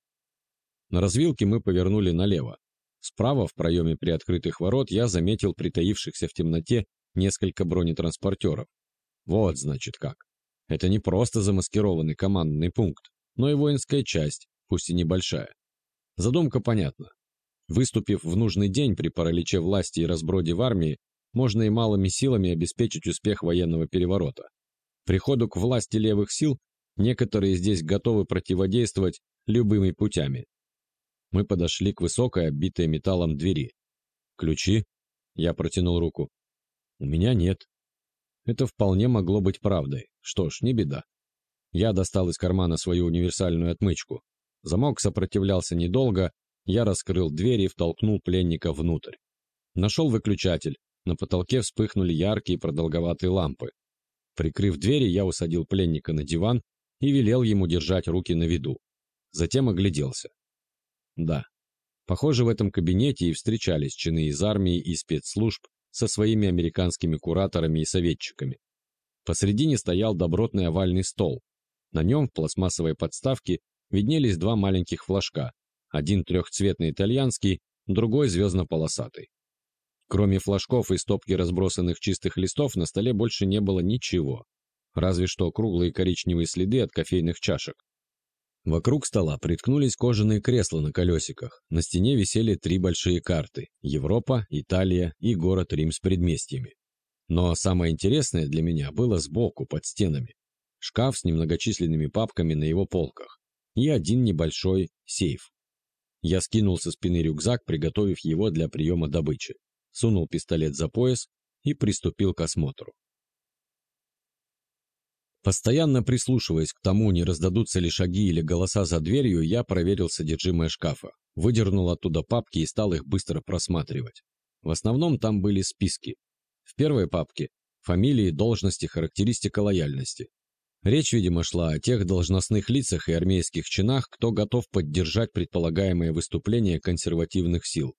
На развилке мы повернули налево. Справа, в проеме приоткрытых ворот, я заметил притаившихся в темноте несколько бронетранспортеров. Вот, значит, как. Это не просто замаскированный командный пункт, но и воинская часть, пусть и небольшая. Задумка понятна. Выступив в нужный день при параличе власти и разброде в армии, можно и малыми силами обеспечить успех военного переворота. Приходу к власти левых сил некоторые здесь готовы противодействовать любыми путями. Мы подошли к высокой, оббитой металлом двери. «Ключи?» Я протянул руку. «У меня нет». Это вполне могло быть правдой. Что ж, не беда. Я достал из кармана свою универсальную отмычку. Замок сопротивлялся недолго, я раскрыл дверь и втолкнул пленника внутрь. Нашел выключатель, на потолке вспыхнули яркие продолговатые лампы. Прикрыв двери, я усадил пленника на диван и велел ему держать руки на виду. Затем огляделся. Да, похоже, в этом кабинете и встречались чины из армии и спецслужб со своими американскими кураторами и советчиками. Посредине стоял добротный овальный стол. На нем в пластмассовой подставке виднелись два маленьких флажка, один трехцветный итальянский, другой звездно-полосатый. Кроме флажков и стопки разбросанных чистых листов на столе больше не было ничего. разве что круглые коричневые следы от кофейных чашек. Вокруг стола приткнулись кожаные кресла на колесиках. На стене висели три большие карты – Европа, Италия и город Рим с предместьями. Но самое интересное для меня было сбоку, под стенами. Шкаф с немногочисленными папками на его полках и один небольшой сейф. Я скинул со спины рюкзак, приготовив его для приема добычи, сунул пистолет за пояс и приступил к осмотру. Постоянно прислушиваясь к тому, не раздадутся ли шаги или голоса за дверью, я проверил содержимое шкафа, выдернул оттуда папки и стал их быстро просматривать. В основном там были списки. В первой папке – фамилии, должности, характеристика лояльности. Речь, видимо, шла о тех должностных лицах и армейских чинах, кто готов поддержать предполагаемое выступление консервативных сил.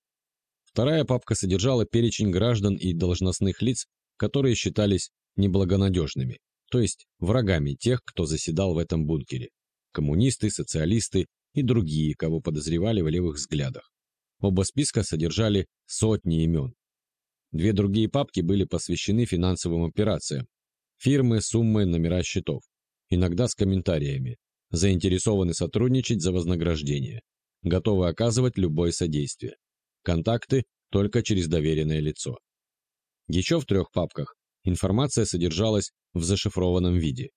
Вторая папка содержала перечень граждан и должностных лиц, которые считались неблагонадежными то есть врагами тех, кто заседал в этом бункере. Коммунисты, социалисты и другие, кого подозревали в левых взглядах. Оба списка содержали сотни имен. Две другие папки были посвящены финансовым операциям. Фирмы, суммы, номера счетов. Иногда с комментариями. Заинтересованы сотрудничать за вознаграждение. Готовы оказывать любое содействие. Контакты только через доверенное лицо. Еще в трех папках информация содержалась в зашифрованном виде.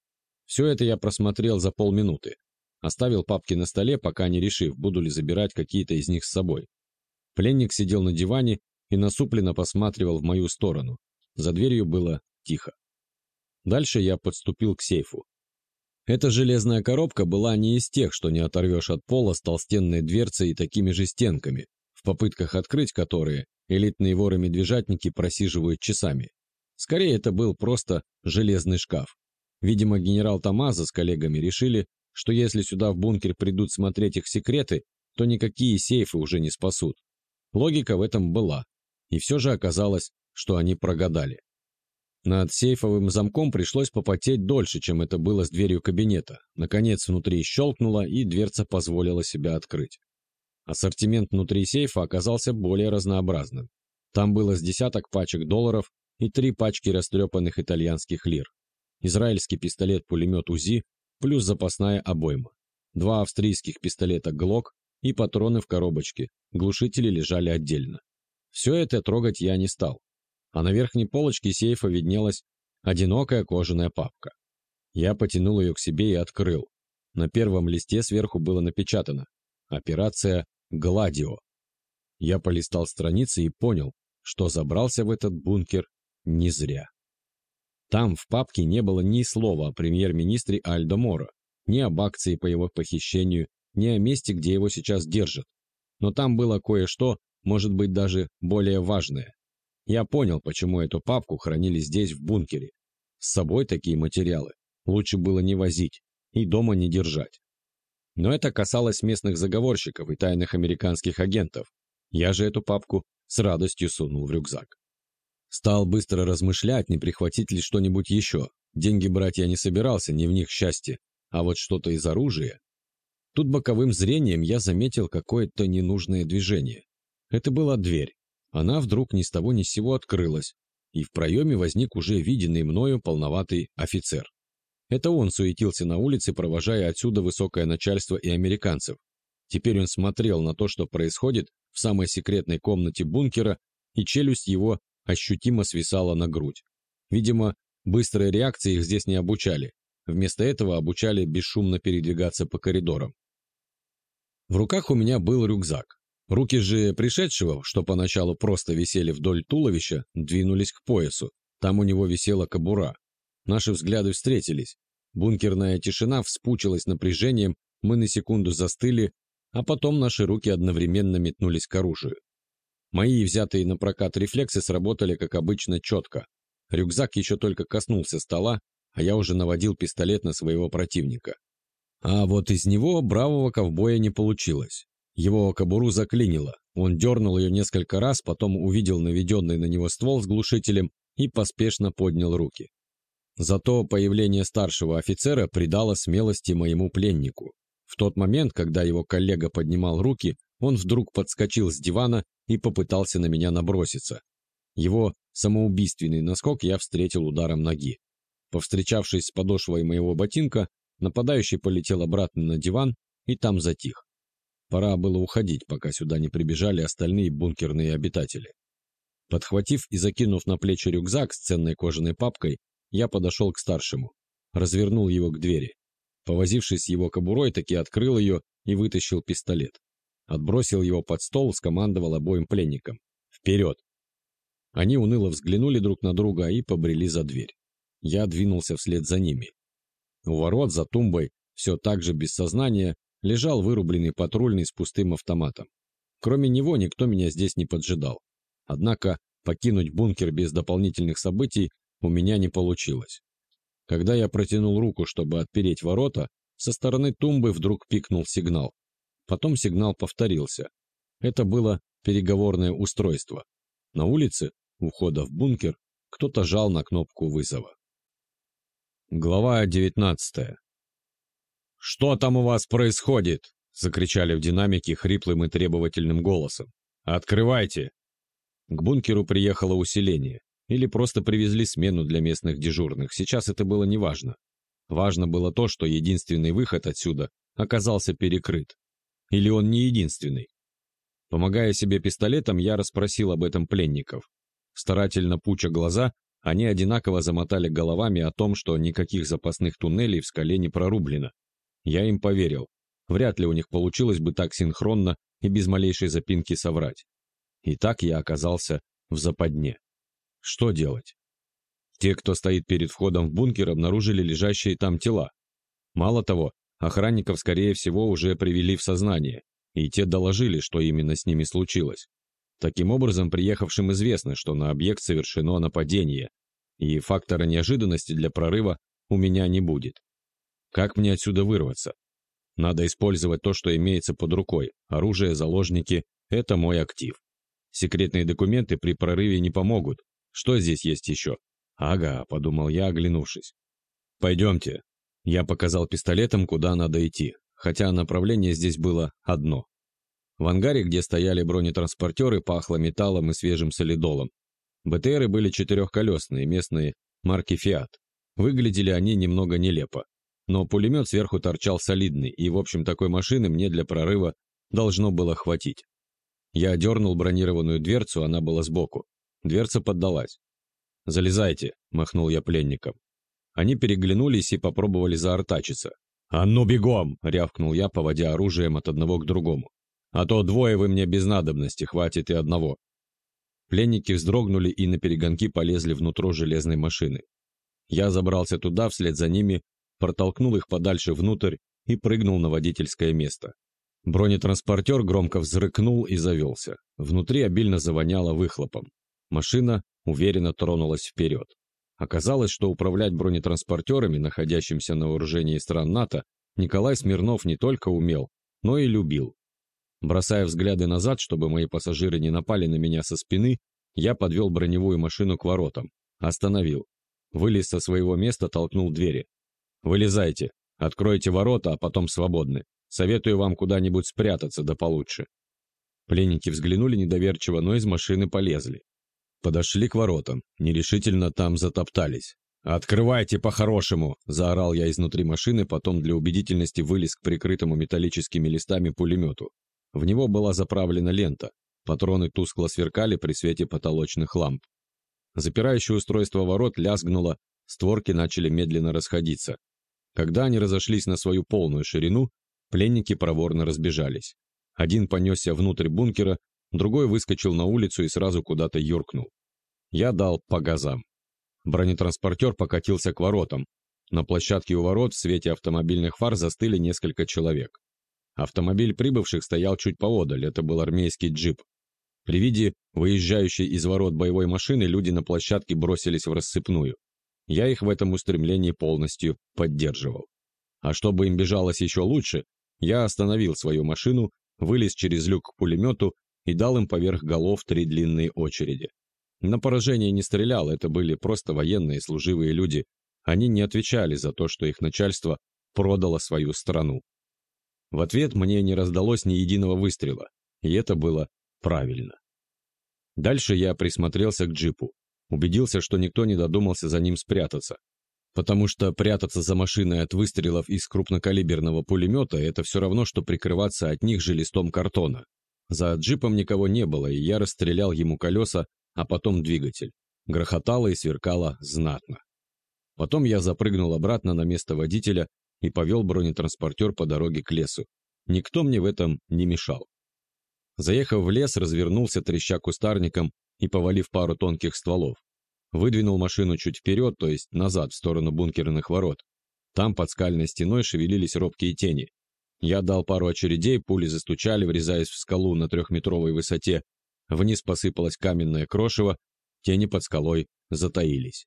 Все это я просмотрел за полминуты. Оставил папки на столе, пока не решив, буду ли забирать какие-то из них с собой. Пленник сидел на диване и насупленно посматривал в мою сторону. За дверью было тихо. Дальше я подступил к сейфу. Эта железная коробка была не из тех, что не оторвешь от пола с толстенной дверцей и такими же стенками, в попытках открыть которые элитные воры-медвежатники просиживают часами. Скорее, это был просто железный шкаф. Видимо, генерал Тамаза с коллегами решили, что если сюда в бункер придут смотреть их секреты, то никакие сейфы уже не спасут. Логика в этом была. И все же оказалось, что они прогадали. Над сейфовым замком пришлось попотеть дольше, чем это было с дверью кабинета. Наконец, внутри щелкнуло, и дверца позволила себя открыть. Ассортимент внутри сейфа оказался более разнообразным. Там было с десяток пачек долларов, и три пачки растрепанных итальянских лир. Израильский пистолет-пулемет УЗИ плюс запасная обойма. Два австрийских пистолета ГЛОК и патроны в коробочке, глушители лежали отдельно. Все это трогать я не стал. А на верхней полочке сейфа виднелась одинокая кожаная папка. Я потянул ее к себе и открыл. На первом листе сверху было напечатано «Операция Гладио». Я полистал страницы и понял, что забрался в этот бункер не зря. Там в папке не было ни слова о премьер-министре Альдо Моро, ни об акции по его похищению, ни о месте, где его сейчас держат. Но там было кое-что, может быть, даже более важное. Я понял, почему эту папку хранили здесь, в бункере. С собой такие материалы лучше было не возить и дома не держать. Но это касалось местных заговорщиков и тайных американских агентов. Я же эту папку с радостью сунул в рюкзак. Стал быстро размышлять, не прихватить ли что-нибудь еще. Деньги брать я не собирался, не в них счастье, а вот что-то из оружия. Тут боковым зрением я заметил какое-то ненужное движение. Это была дверь. Она вдруг ни с того ни с сего открылась, и в проеме возник уже виденный мною полноватый офицер. Это он суетился на улице, провожая отсюда высокое начальство и американцев. Теперь он смотрел на то, что происходит в самой секретной комнате бункера, и челюсть его ощутимо свисала на грудь. Видимо, быстрой реакции их здесь не обучали. Вместо этого обучали бесшумно передвигаться по коридорам. В руках у меня был рюкзак. Руки же пришедшего, что поначалу просто висели вдоль туловища, двинулись к поясу. Там у него висела кобура. Наши взгляды встретились. Бункерная тишина вспучилась напряжением, мы на секунду застыли, а потом наши руки одновременно метнулись к оружию. Мои взятые на прокат рефлексы сработали, как обычно, четко. Рюкзак еще только коснулся стола, а я уже наводил пистолет на своего противника. А вот из него бравого ковбоя не получилось. Его кобуру заклинило. Он дернул ее несколько раз, потом увидел наведенный на него ствол с глушителем и поспешно поднял руки. Зато появление старшего офицера придало смелости моему пленнику. В тот момент, когда его коллега поднимал руки, он вдруг подскочил с дивана и попытался на меня наброситься. Его самоубийственный наскок я встретил ударом ноги. Повстречавшись с подошвой моего ботинка, нападающий полетел обратно на диван и там затих. Пора было уходить, пока сюда не прибежали остальные бункерные обитатели. Подхватив и закинув на плечи рюкзак с ценной кожаной папкой, я подошел к старшему, развернул его к двери. Повозившись его кобурой, таки открыл ее и вытащил пистолет. Отбросил его под стол, скомандовал обоим пленникам. «Вперед!» Они уныло взглянули друг на друга и побрели за дверь. Я двинулся вслед за ними. У ворот за тумбой, все так же без сознания, лежал вырубленный патрульный с пустым автоматом. Кроме него никто меня здесь не поджидал. Однако покинуть бункер без дополнительных событий у меня не получилось. Когда я протянул руку, чтобы отпереть ворота, со стороны тумбы вдруг пикнул сигнал. Потом сигнал повторился. Это было переговорное устройство. На улице, у входа в бункер, кто-то жал на кнопку вызова. Глава 19 «Что там у вас происходит?» — закричали в динамике хриплым и требовательным голосом. «Открывайте!» К бункеру приехало усиление. Или просто привезли смену для местных дежурных. Сейчас это было неважно. Важно было то, что единственный выход отсюда оказался перекрыт. Или он не единственный. Помогая себе пистолетом, я расспросил об этом пленников. Старательно пуча глаза, они одинаково замотали головами о том, что никаких запасных туннелей в скале не прорублено. Я им поверил. Вряд ли у них получилось бы так синхронно и без малейшей запинки соврать. И так я оказался в западне. Что делать? Те, кто стоит перед входом в бункер, обнаружили лежащие там тела. Мало того, охранников, скорее всего, уже привели в сознание, и те доложили, что именно с ними случилось. Таким образом, приехавшим известно, что на объект совершено нападение, и фактора неожиданности для прорыва у меня не будет. Как мне отсюда вырваться? Надо использовать то, что имеется под рукой. Оружие, заложники – это мой актив. Секретные документы при прорыве не помогут. Что здесь есть еще? Ага, подумал я, оглянувшись. Пойдемте. Я показал пистолетом, куда надо идти, хотя направление здесь было одно. В ангаре, где стояли бронетранспортеры, пахло металлом и свежим солидолом. БТРы были четырехколесные, местные, марки «Фиат». Выглядели они немного нелепо. Но пулемет сверху торчал солидный, и, в общем, такой машины мне для прорыва должно было хватить. Я дернул бронированную дверцу, она была сбоку. Дверца поддалась. «Залезайте», — махнул я пленникам. Они переглянулись и попробовали заортачиться. «А ну бегом!» — рявкнул я, поводя оружием от одного к другому. «А то двое вы мне без надобности, хватит и одного». Пленники вздрогнули и на перегонки полезли внутрь железной машины. Я забрался туда вслед за ними протолкнул их подальше внутрь и прыгнул на водительское место. Бронетранспортер громко взрыкнул и завелся. Внутри обильно завоняло выхлопом. Машина уверенно тронулась вперед. Оказалось, что управлять бронетранспортерами, находящимся на вооружении стран НАТО, Николай Смирнов не только умел, но и любил. Бросая взгляды назад, чтобы мои пассажиры не напали на меня со спины, я подвел броневую машину к воротам. Остановил. Вылез со своего места, толкнул двери. Вылезайте, откройте ворота, а потом свободны. Советую вам куда-нибудь спрятаться да получше». Пленники взглянули недоверчиво, но из машины полезли. Подошли к воротам, нерешительно там затоптались. «Открывайте по-хорошему!» – заорал я изнутри машины, потом для убедительности вылез к прикрытому металлическими листами пулемету. В него была заправлена лента. Патроны тускло сверкали при свете потолочных ламп. Запирающее устройство ворот лязгнуло, створки начали медленно расходиться. Когда они разошлись на свою полную ширину, пленники проворно разбежались. Один понесся внутрь бункера, другой выскочил на улицу и сразу куда-то юркнул. Я дал по газам. Бронетранспортер покатился к воротам. На площадке у ворот в свете автомобильных фар застыли несколько человек. Автомобиль прибывших стоял чуть поодаль, это был армейский джип. При виде выезжающей из ворот боевой машины люди на площадке бросились в рассыпную. Я их в этом устремлении полностью поддерживал. А чтобы им бежалось еще лучше, я остановил свою машину, вылез через люк к пулемету и дал им поверх голов три длинные очереди. На поражение не стрелял, это были просто военные служивые люди. Они не отвечали за то, что их начальство продало свою страну. В ответ мне не раздалось ни единого выстрела, и это было правильно. Дальше я присмотрелся к джипу. Убедился, что никто не додумался за ним спрятаться. Потому что прятаться за машиной от выстрелов из крупнокалиберного пулемета – это все равно, что прикрываться от них же листом картона. За джипом никого не было, и я расстрелял ему колеса, а потом двигатель. Грохотало и сверкало знатно. Потом я запрыгнул обратно на место водителя и повел бронетранспортер по дороге к лесу. Никто мне в этом не мешал. Заехав в лес, развернулся, треща кустарником и повалив пару тонких стволов. Выдвинул машину чуть вперед, то есть назад, в сторону бункерных ворот. Там под скальной стеной шевелились робкие тени. Я дал пару очередей, пули застучали, врезаясь в скалу на трехметровой высоте. Вниз посыпалось каменное крошево, тени под скалой затаились.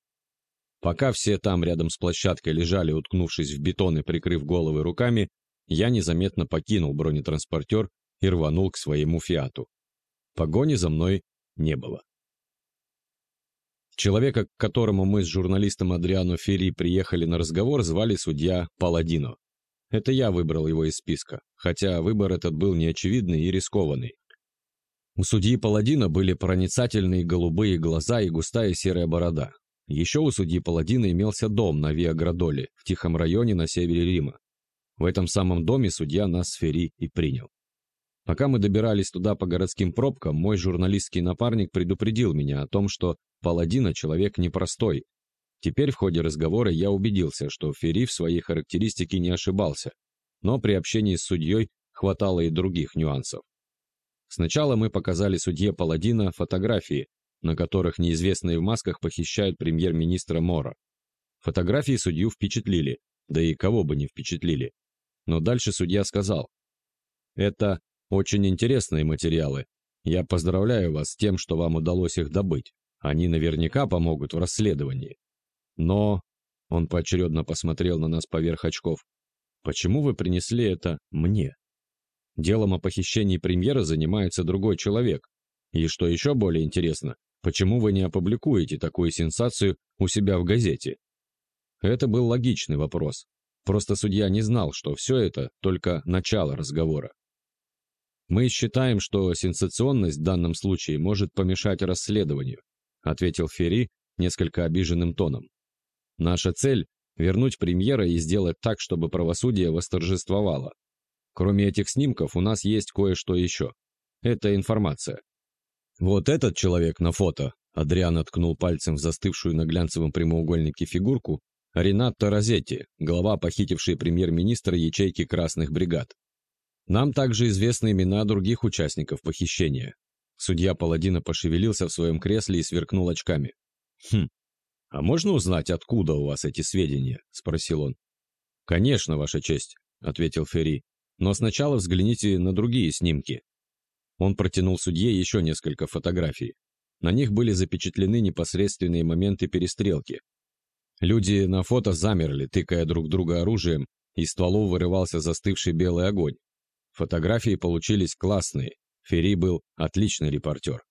Пока все там рядом с площадкой лежали, уткнувшись в бетон и прикрыв головы руками, я незаметно покинул бронетранспортер и рванул к своему «Фиату». Погони за мной не было. Человека, к которому мы с журналистом Адриано Ферри приехали на разговор, звали судья Паладино. Это я выбрал его из списка, хотя выбор этот был неочевидный и рискованный. У судьи Паладина были проницательные голубые глаза и густая серая борода. Еще у судьи Паладина имелся дом на Виаградоле, в тихом районе на севере Рима. В этом самом доме судья нас с Ферри и принял. Пока мы добирались туда по городским пробкам, мой журналистский напарник предупредил меня о том, что Паладина человек непростой. Теперь в ходе разговора я убедился, что Ферри в своей характеристике не ошибался, но при общении с судьей хватало и других нюансов. Сначала мы показали судье Паладина фотографии, на которых неизвестные в масках похищают премьер-министра Мора. Фотографии судью впечатлили, да и кого бы не впечатлили. Но дальше судья сказал, «Это очень интересные материалы. Я поздравляю вас с тем, что вам удалось их добыть. Они наверняка помогут в расследовании. Но...» Он поочередно посмотрел на нас поверх очков. «Почему вы принесли это мне? Делом о похищении премьера занимается другой человек. И что еще более интересно, почему вы не опубликуете такую сенсацию у себя в газете?» Это был логичный вопрос. Просто судья не знал, что все это только начало разговора. «Мы считаем, что сенсационность в данном случае может помешать расследованию», ответил Ферри несколько обиженным тоном. «Наша цель – вернуть премьера и сделать так, чтобы правосудие восторжествовало. Кроме этих снимков у нас есть кое-что еще. Это информация. Вот этот человек на фото, Адриан ткнул пальцем в застывшую на глянцевом прямоугольнике фигурку, Ренатто Розетти, глава похитившей премьер-министра ячейки красных бригад. Нам также известны имена других участников похищения. Судья Паладина пошевелился в своем кресле и сверкнул очками. «Хм, а можно узнать, откуда у вас эти сведения?» – спросил он. «Конечно, Ваша честь», – ответил Ферри. «Но сначала взгляните на другие снимки». Он протянул судье еще несколько фотографий. На них были запечатлены непосредственные моменты перестрелки. Люди на фото замерли, тыкая друг друга оружием, из стволов вырывался застывший белый огонь. Фотографии получились классные. Ферри был отличный репортер.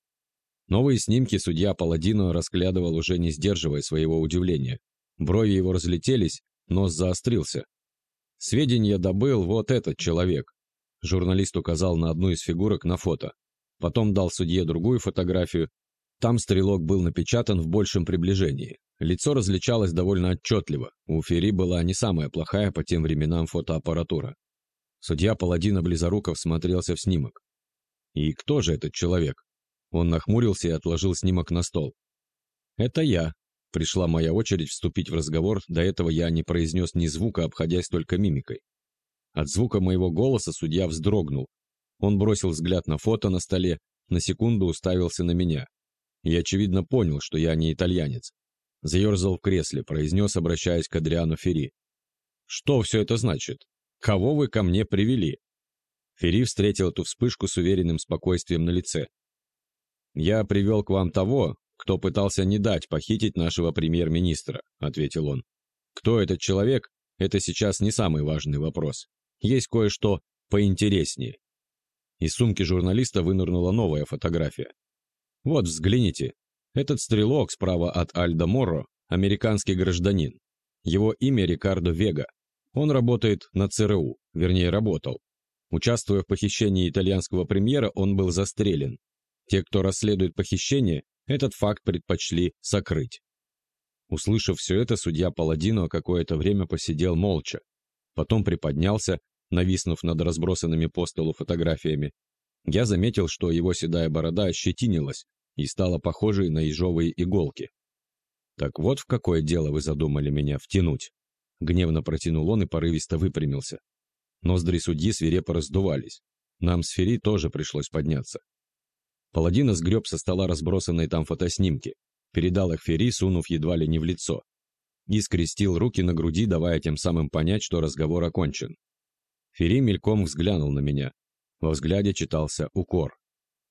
Новые снимки судья Паладино расглядывал уже не сдерживая своего удивления. Брови его разлетелись, нос заострился. Сведения добыл вот этот человек. Журналист указал на одну из фигурок на фото. Потом дал судье другую фотографию. Там стрелок был напечатан в большем приближении. Лицо различалось довольно отчетливо. У Ферри была не самая плохая по тем временам фотоаппаратура. Судья Паладина Близоруков смотрелся в снимок. «И кто же этот человек?» Он нахмурился и отложил снимок на стол. «Это я». Пришла моя очередь вступить в разговор, до этого я не произнес ни звука, обходясь только мимикой. От звука моего голоса судья вздрогнул. Он бросил взгляд на фото на столе, на секунду уставился на меня. И, очевидно, понял, что я не итальянец. Заерзал в кресле, произнес, обращаясь к Адриану Ферри. «Что все это значит? Кого вы ко мне привели?» Ферри встретил эту вспышку с уверенным спокойствием на лице. «Я привел к вам того, кто пытался не дать похитить нашего премьер-министра», — ответил он. «Кто этот человек, это сейчас не самый важный вопрос. Есть кое-что поинтереснее». Из сумки журналиста вынырнула новая фотография. «Вот, взгляните. Этот стрелок справа от Альдо Морро – американский гражданин. Его имя Рикардо Вега. Он работает на ЦРУ, вернее работал. Участвуя в похищении итальянского премьера, он был застрелен. Те, кто расследует похищение, этот факт предпочли сокрыть. Услышав все это, судья Паладино какое-то время посидел молча. Потом приподнялся, нависнув над разбросанными по столу фотографиями. Я заметил, что его седая борода ощетинилась и стала похожей на ежовые иголки. «Так вот в какое дело вы задумали меня втянуть!» Гневно протянул он и порывисто выпрямился. Ноздри судьи свирепо раздувались. Нам с Фери тоже пришлось подняться. Паладина сгреб со стола разбросанные там фотоснимки, передал их Фери, сунув едва ли не в лицо. И скрестил руки на груди, давая тем самым понять, что разговор окончен. Фери мельком взглянул на меня. Во взгляде читался укор.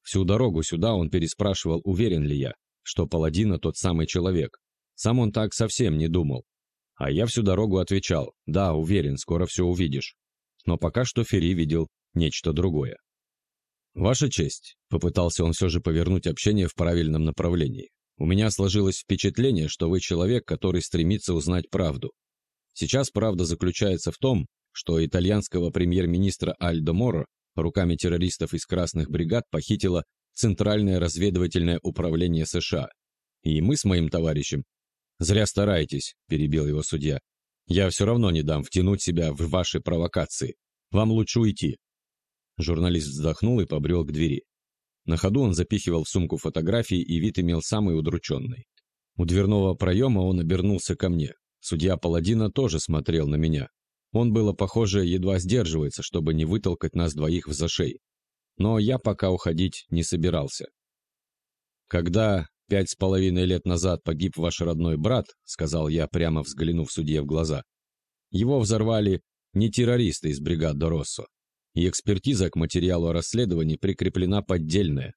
Всю дорогу сюда он переспрашивал, уверен ли я, что Паладина тот самый человек. Сам он так совсем не думал. А я всю дорогу отвечал, да, уверен, скоро все увидишь. Но пока что Фери видел нечто другое. «Ваша честь», — попытался он все же повернуть общение в правильном направлении. «У меня сложилось впечатление, что вы человек, который стремится узнать правду. Сейчас правда заключается в том, что итальянского премьер-министра Альдо Моро руками террористов из красных бригад похитило Центральное разведывательное управление США. И мы с моим товарищем... «Зря стараетесь», — перебил его судья. «Я все равно не дам втянуть себя в ваши провокации. Вам лучше уйти». Журналист вздохнул и побрел к двери. На ходу он запихивал в сумку фотографии, и вид имел самый удрученный. У дверного проема он обернулся ко мне. Судья Паладина тоже смотрел на меня. Он было похоже, едва сдерживается, чтобы не вытолкать нас двоих в зашей. Но я пока уходить не собирался. Когда пять с половиной лет назад погиб ваш родной брат, сказал я, прямо взглянув судье в глаза, его взорвали не террористы из бригад Дороссо, и экспертиза к материалу о расследовании прикреплена поддельная.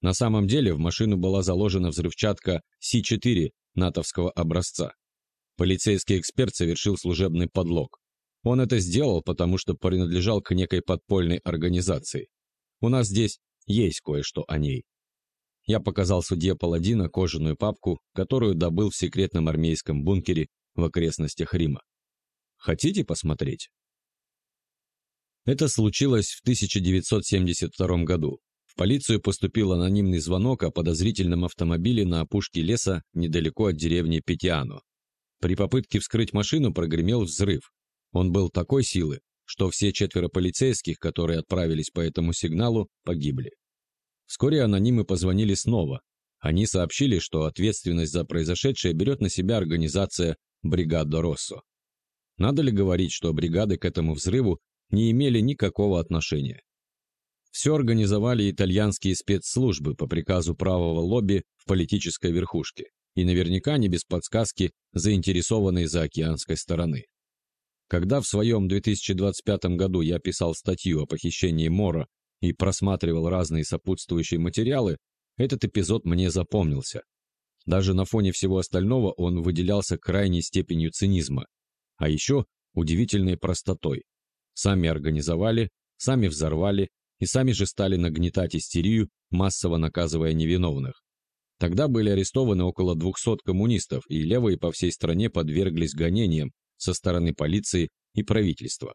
На самом деле в машину была заложена взрывчатка С-4 натовского образца. Полицейский эксперт совершил служебный подлог. Он это сделал, потому что принадлежал к некой подпольной организации. У нас здесь есть кое-что о ней. Я показал судье Паладина кожаную папку, которую добыл в секретном армейском бункере в окрестностях Рима. Хотите посмотреть? Это случилось в 1972 году. В полицию поступил анонимный звонок о подозрительном автомобиле на опушке леса недалеко от деревни Петиано. При попытке вскрыть машину прогремел взрыв, он был такой силы, что все четверо полицейских, которые отправились по этому сигналу, погибли. Вскоре анонимы позвонили снова. Они сообщили, что ответственность за произошедшее берет на себя организация «Бригада Россо». Надо ли говорить, что бригады к этому взрыву не имели никакого отношения? Все организовали итальянские спецслужбы по приказу правого лобби в политической верхушке и наверняка не без подсказки заинтересованной заокеанской стороны. Когда в своем 2025 году я писал статью о похищении Мора и просматривал разные сопутствующие материалы, этот эпизод мне запомнился. Даже на фоне всего остального он выделялся крайней степенью цинизма, а еще удивительной простотой. Сами организовали, сами взорвали и сами же стали нагнетать истерию, массово наказывая невиновных. Тогда были арестованы около 200 коммунистов, и левые по всей стране подверглись гонениям, со стороны полиции и правительства.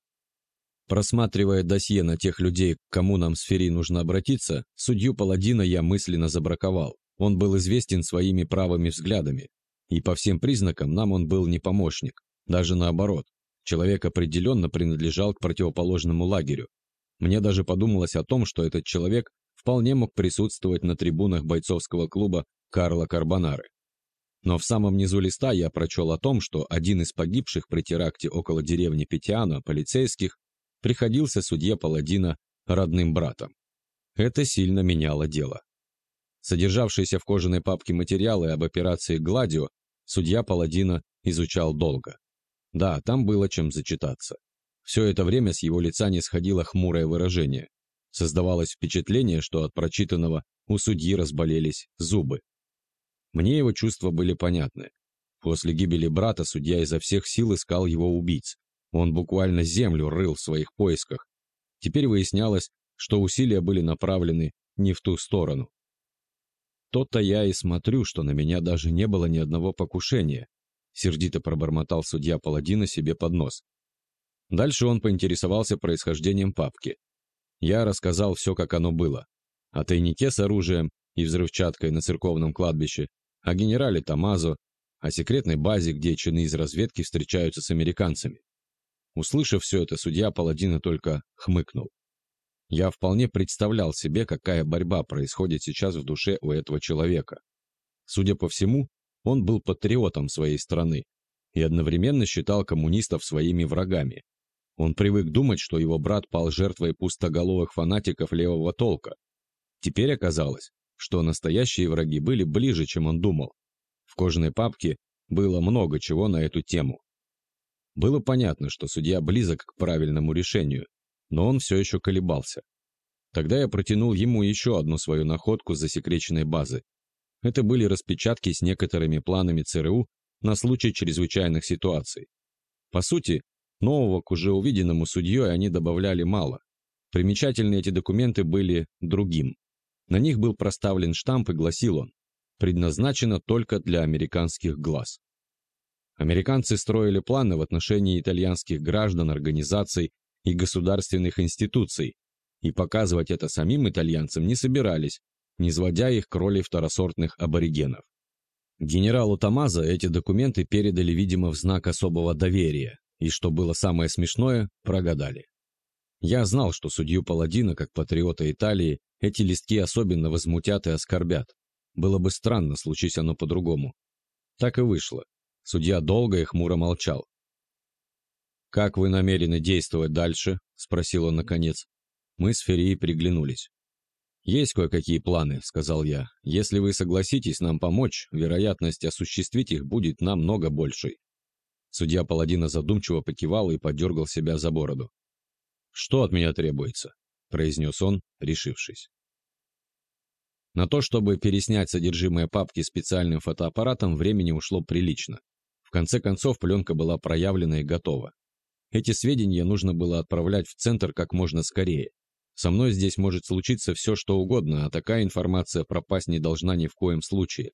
Просматривая досье на тех людей, к кому нам с Фери нужно обратиться, судью Паладина я мысленно забраковал. Он был известен своими правыми взглядами, и по всем признакам нам он был не помощник, даже наоборот. Человек определенно принадлежал к противоположному лагерю. Мне даже подумалось о том, что этот человек вполне мог присутствовать на трибунах бойцовского клуба Карла Карбонары. Но в самом низу листа я прочел о том, что один из погибших при теракте около деревни Петиано полицейских приходился судье Паладина родным братом. Это сильно меняло дело. Содержавшиеся в кожаной папке материалы об операции «Гладио» судья Паладина изучал долго. Да, там было чем зачитаться. Все это время с его лица не сходило хмурое выражение. Создавалось впечатление, что от прочитанного у судьи разболелись зубы. Мне его чувства были понятны. После гибели брата судья изо всех сил искал его убийц. Он буквально землю рыл в своих поисках. Теперь выяснялось, что усилия были направлены не в ту сторону. То-то я и смотрю, что на меня даже не было ни одного покушения, сердито пробормотал судья Паладина себе под нос. Дальше он поинтересовался происхождением папки. Я рассказал все, как оно было. О тайнике с оружием и взрывчаткой на церковном кладбище, о генерале Тамазо, о секретной базе, где чины из разведки встречаются с американцами. Услышав все это, судья Паладина только хмыкнул. Я вполне представлял себе, какая борьба происходит сейчас в душе у этого человека. Судя по всему, он был патриотом своей страны и одновременно считал коммунистов своими врагами. Он привык думать, что его брат пал жертвой пустоголовых фанатиков левого толка. Теперь оказалось, что настоящие враги были ближе, чем он думал. В кожаной папке было много чего на эту тему. Было понятно, что судья близок к правильному решению, но он все еще колебался. Тогда я протянул ему еще одну свою находку засекреченной базы. Это были распечатки с некоторыми планами ЦРУ на случай чрезвычайных ситуаций. По сути, нового к уже увиденному судьей они добавляли мало. Примечательны эти документы были другим. На них был проставлен штамп и гласил он «Предназначено только для американских глаз». Американцы строили планы в отношении итальянских граждан, организаций и государственных институций, и показывать это самим итальянцам не собирались, не сводя их к роли второсортных аборигенов. Генералу Тамаза эти документы передали, видимо, в знак особого доверия, и, что было самое смешное, прогадали. Я знал, что судью Паладина, как патриота Италии, эти листки особенно возмутят и оскорбят. Было бы странно, случись оно по-другому. Так и вышло. Судья долго и хмуро молчал. «Как вы намерены действовать дальше?» – спросил он наконец. Мы с Ферией приглянулись. «Есть кое-какие планы», — сказал я. «Если вы согласитесь нам помочь, вероятность осуществить их будет намного большей». Судья Паладина задумчиво покивал и подергал себя за бороду. «Что от меня требуется?» — произнес он, решившись. На то, чтобы переснять содержимое папки специальным фотоаппаратом, времени ушло прилично конце концов, пленка была проявлена и готова. Эти сведения нужно было отправлять в центр как можно скорее. Со мной здесь может случиться все, что угодно, а такая информация пропасть не должна ни в коем случае.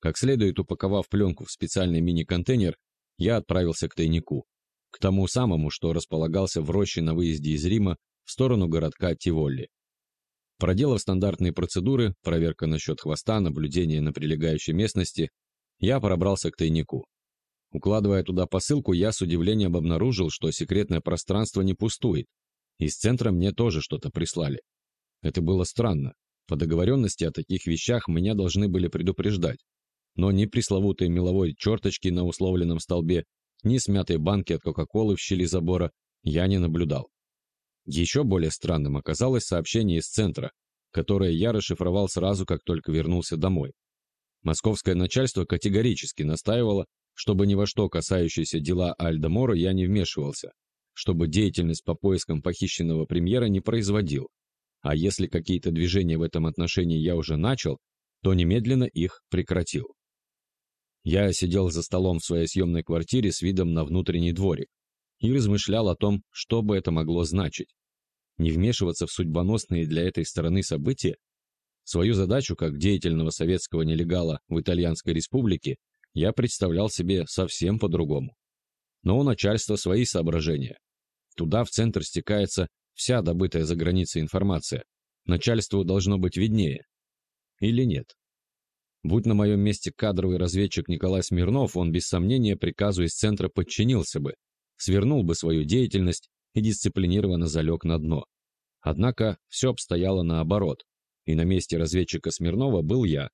Как следует упаковав пленку в специальный мини-контейнер, я отправился к тайнику. К тому самому, что располагался в роще на выезде из Рима в сторону городка Тиволли. Проделав стандартные процедуры, проверка насчет хвоста, наблюдение на прилегающей местности, я пробрался к тайнику. Укладывая туда посылку, я с удивлением обнаружил, что секретное пространство не пустует. Из центра мне тоже что-то прислали. Это было странно. По договоренности о таких вещах меня должны были предупреждать. Но ни пресловутой меловой черточки на условленном столбе, ни смятой банки от Кока-Колы в щели забора я не наблюдал. Еще более странным оказалось сообщение из центра, которое я расшифровал сразу, как только вернулся домой. Московское начальство категорически настаивало, чтобы ни во что касающиеся дела Альда Мора я не вмешивался, чтобы деятельность по поискам похищенного премьера не производил. А если какие-то движения в этом отношении я уже начал, то немедленно их прекратил. Я сидел за столом в своей съемной квартире с видом на внутренний дворик и размышлял о том, что бы это могло значить. Не вмешиваться в судьбоносные для этой стороны события? Свою задачу как деятельного советского нелегала в Итальянской республике я представлял себе совсем по-другому. Но у начальства свои соображения. Туда в центр стекается вся добытая за границей информация. Начальству должно быть виднее. Или нет? Будь на моем месте кадровый разведчик Николай Смирнов, он без сомнения приказу из центра подчинился бы, свернул бы свою деятельность и дисциплинированно залег на дно. Однако все обстояло наоборот, и на месте разведчика Смирнова был я,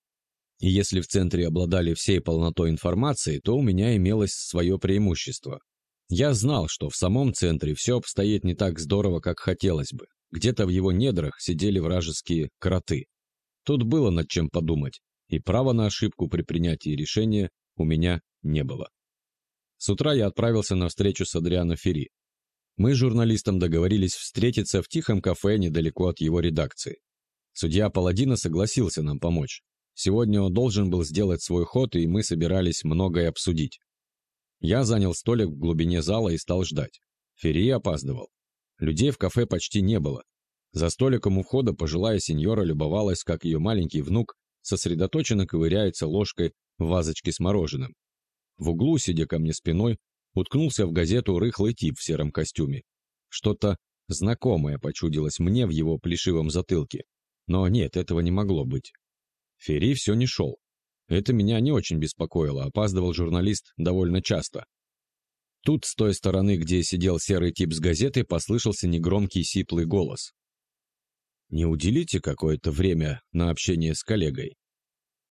и если в центре обладали всей полнотой информации, то у меня имелось свое преимущество. Я знал, что в самом центре все обстоит не так здорово, как хотелось бы. Где-то в его недрах сидели вражеские кроты. Тут было над чем подумать, и права на ошибку при принятии решения у меня не было. С утра я отправился на встречу с Адриано Ферри. Мы с журналистом договорились встретиться в тихом кафе недалеко от его редакции. Судья Паладина согласился нам помочь. Сегодня он должен был сделать свой ход, и мы собирались многое обсудить. Я занял столик в глубине зала и стал ждать. Ферри опаздывал. Людей в кафе почти не было. За столиком у входа пожилая сеньора любовалась, как ее маленький внук сосредоточенно ковыряется ложкой в вазочке с мороженым. В углу, сидя ко мне спиной, уткнулся в газету рыхлый тип в сером костюме. Что-то знакомое почудилось мне в его плешивом затылке. Но нет, этого не могло быть. Ферри все не шел. Это меня не очень беспокоило, опаздывал журналист довольно часто. Тут, с той стороны, где сидел серый тип с газетой, послышался негромкий сиплый голос. «Не уделите какое-то время на общение с коллегой?»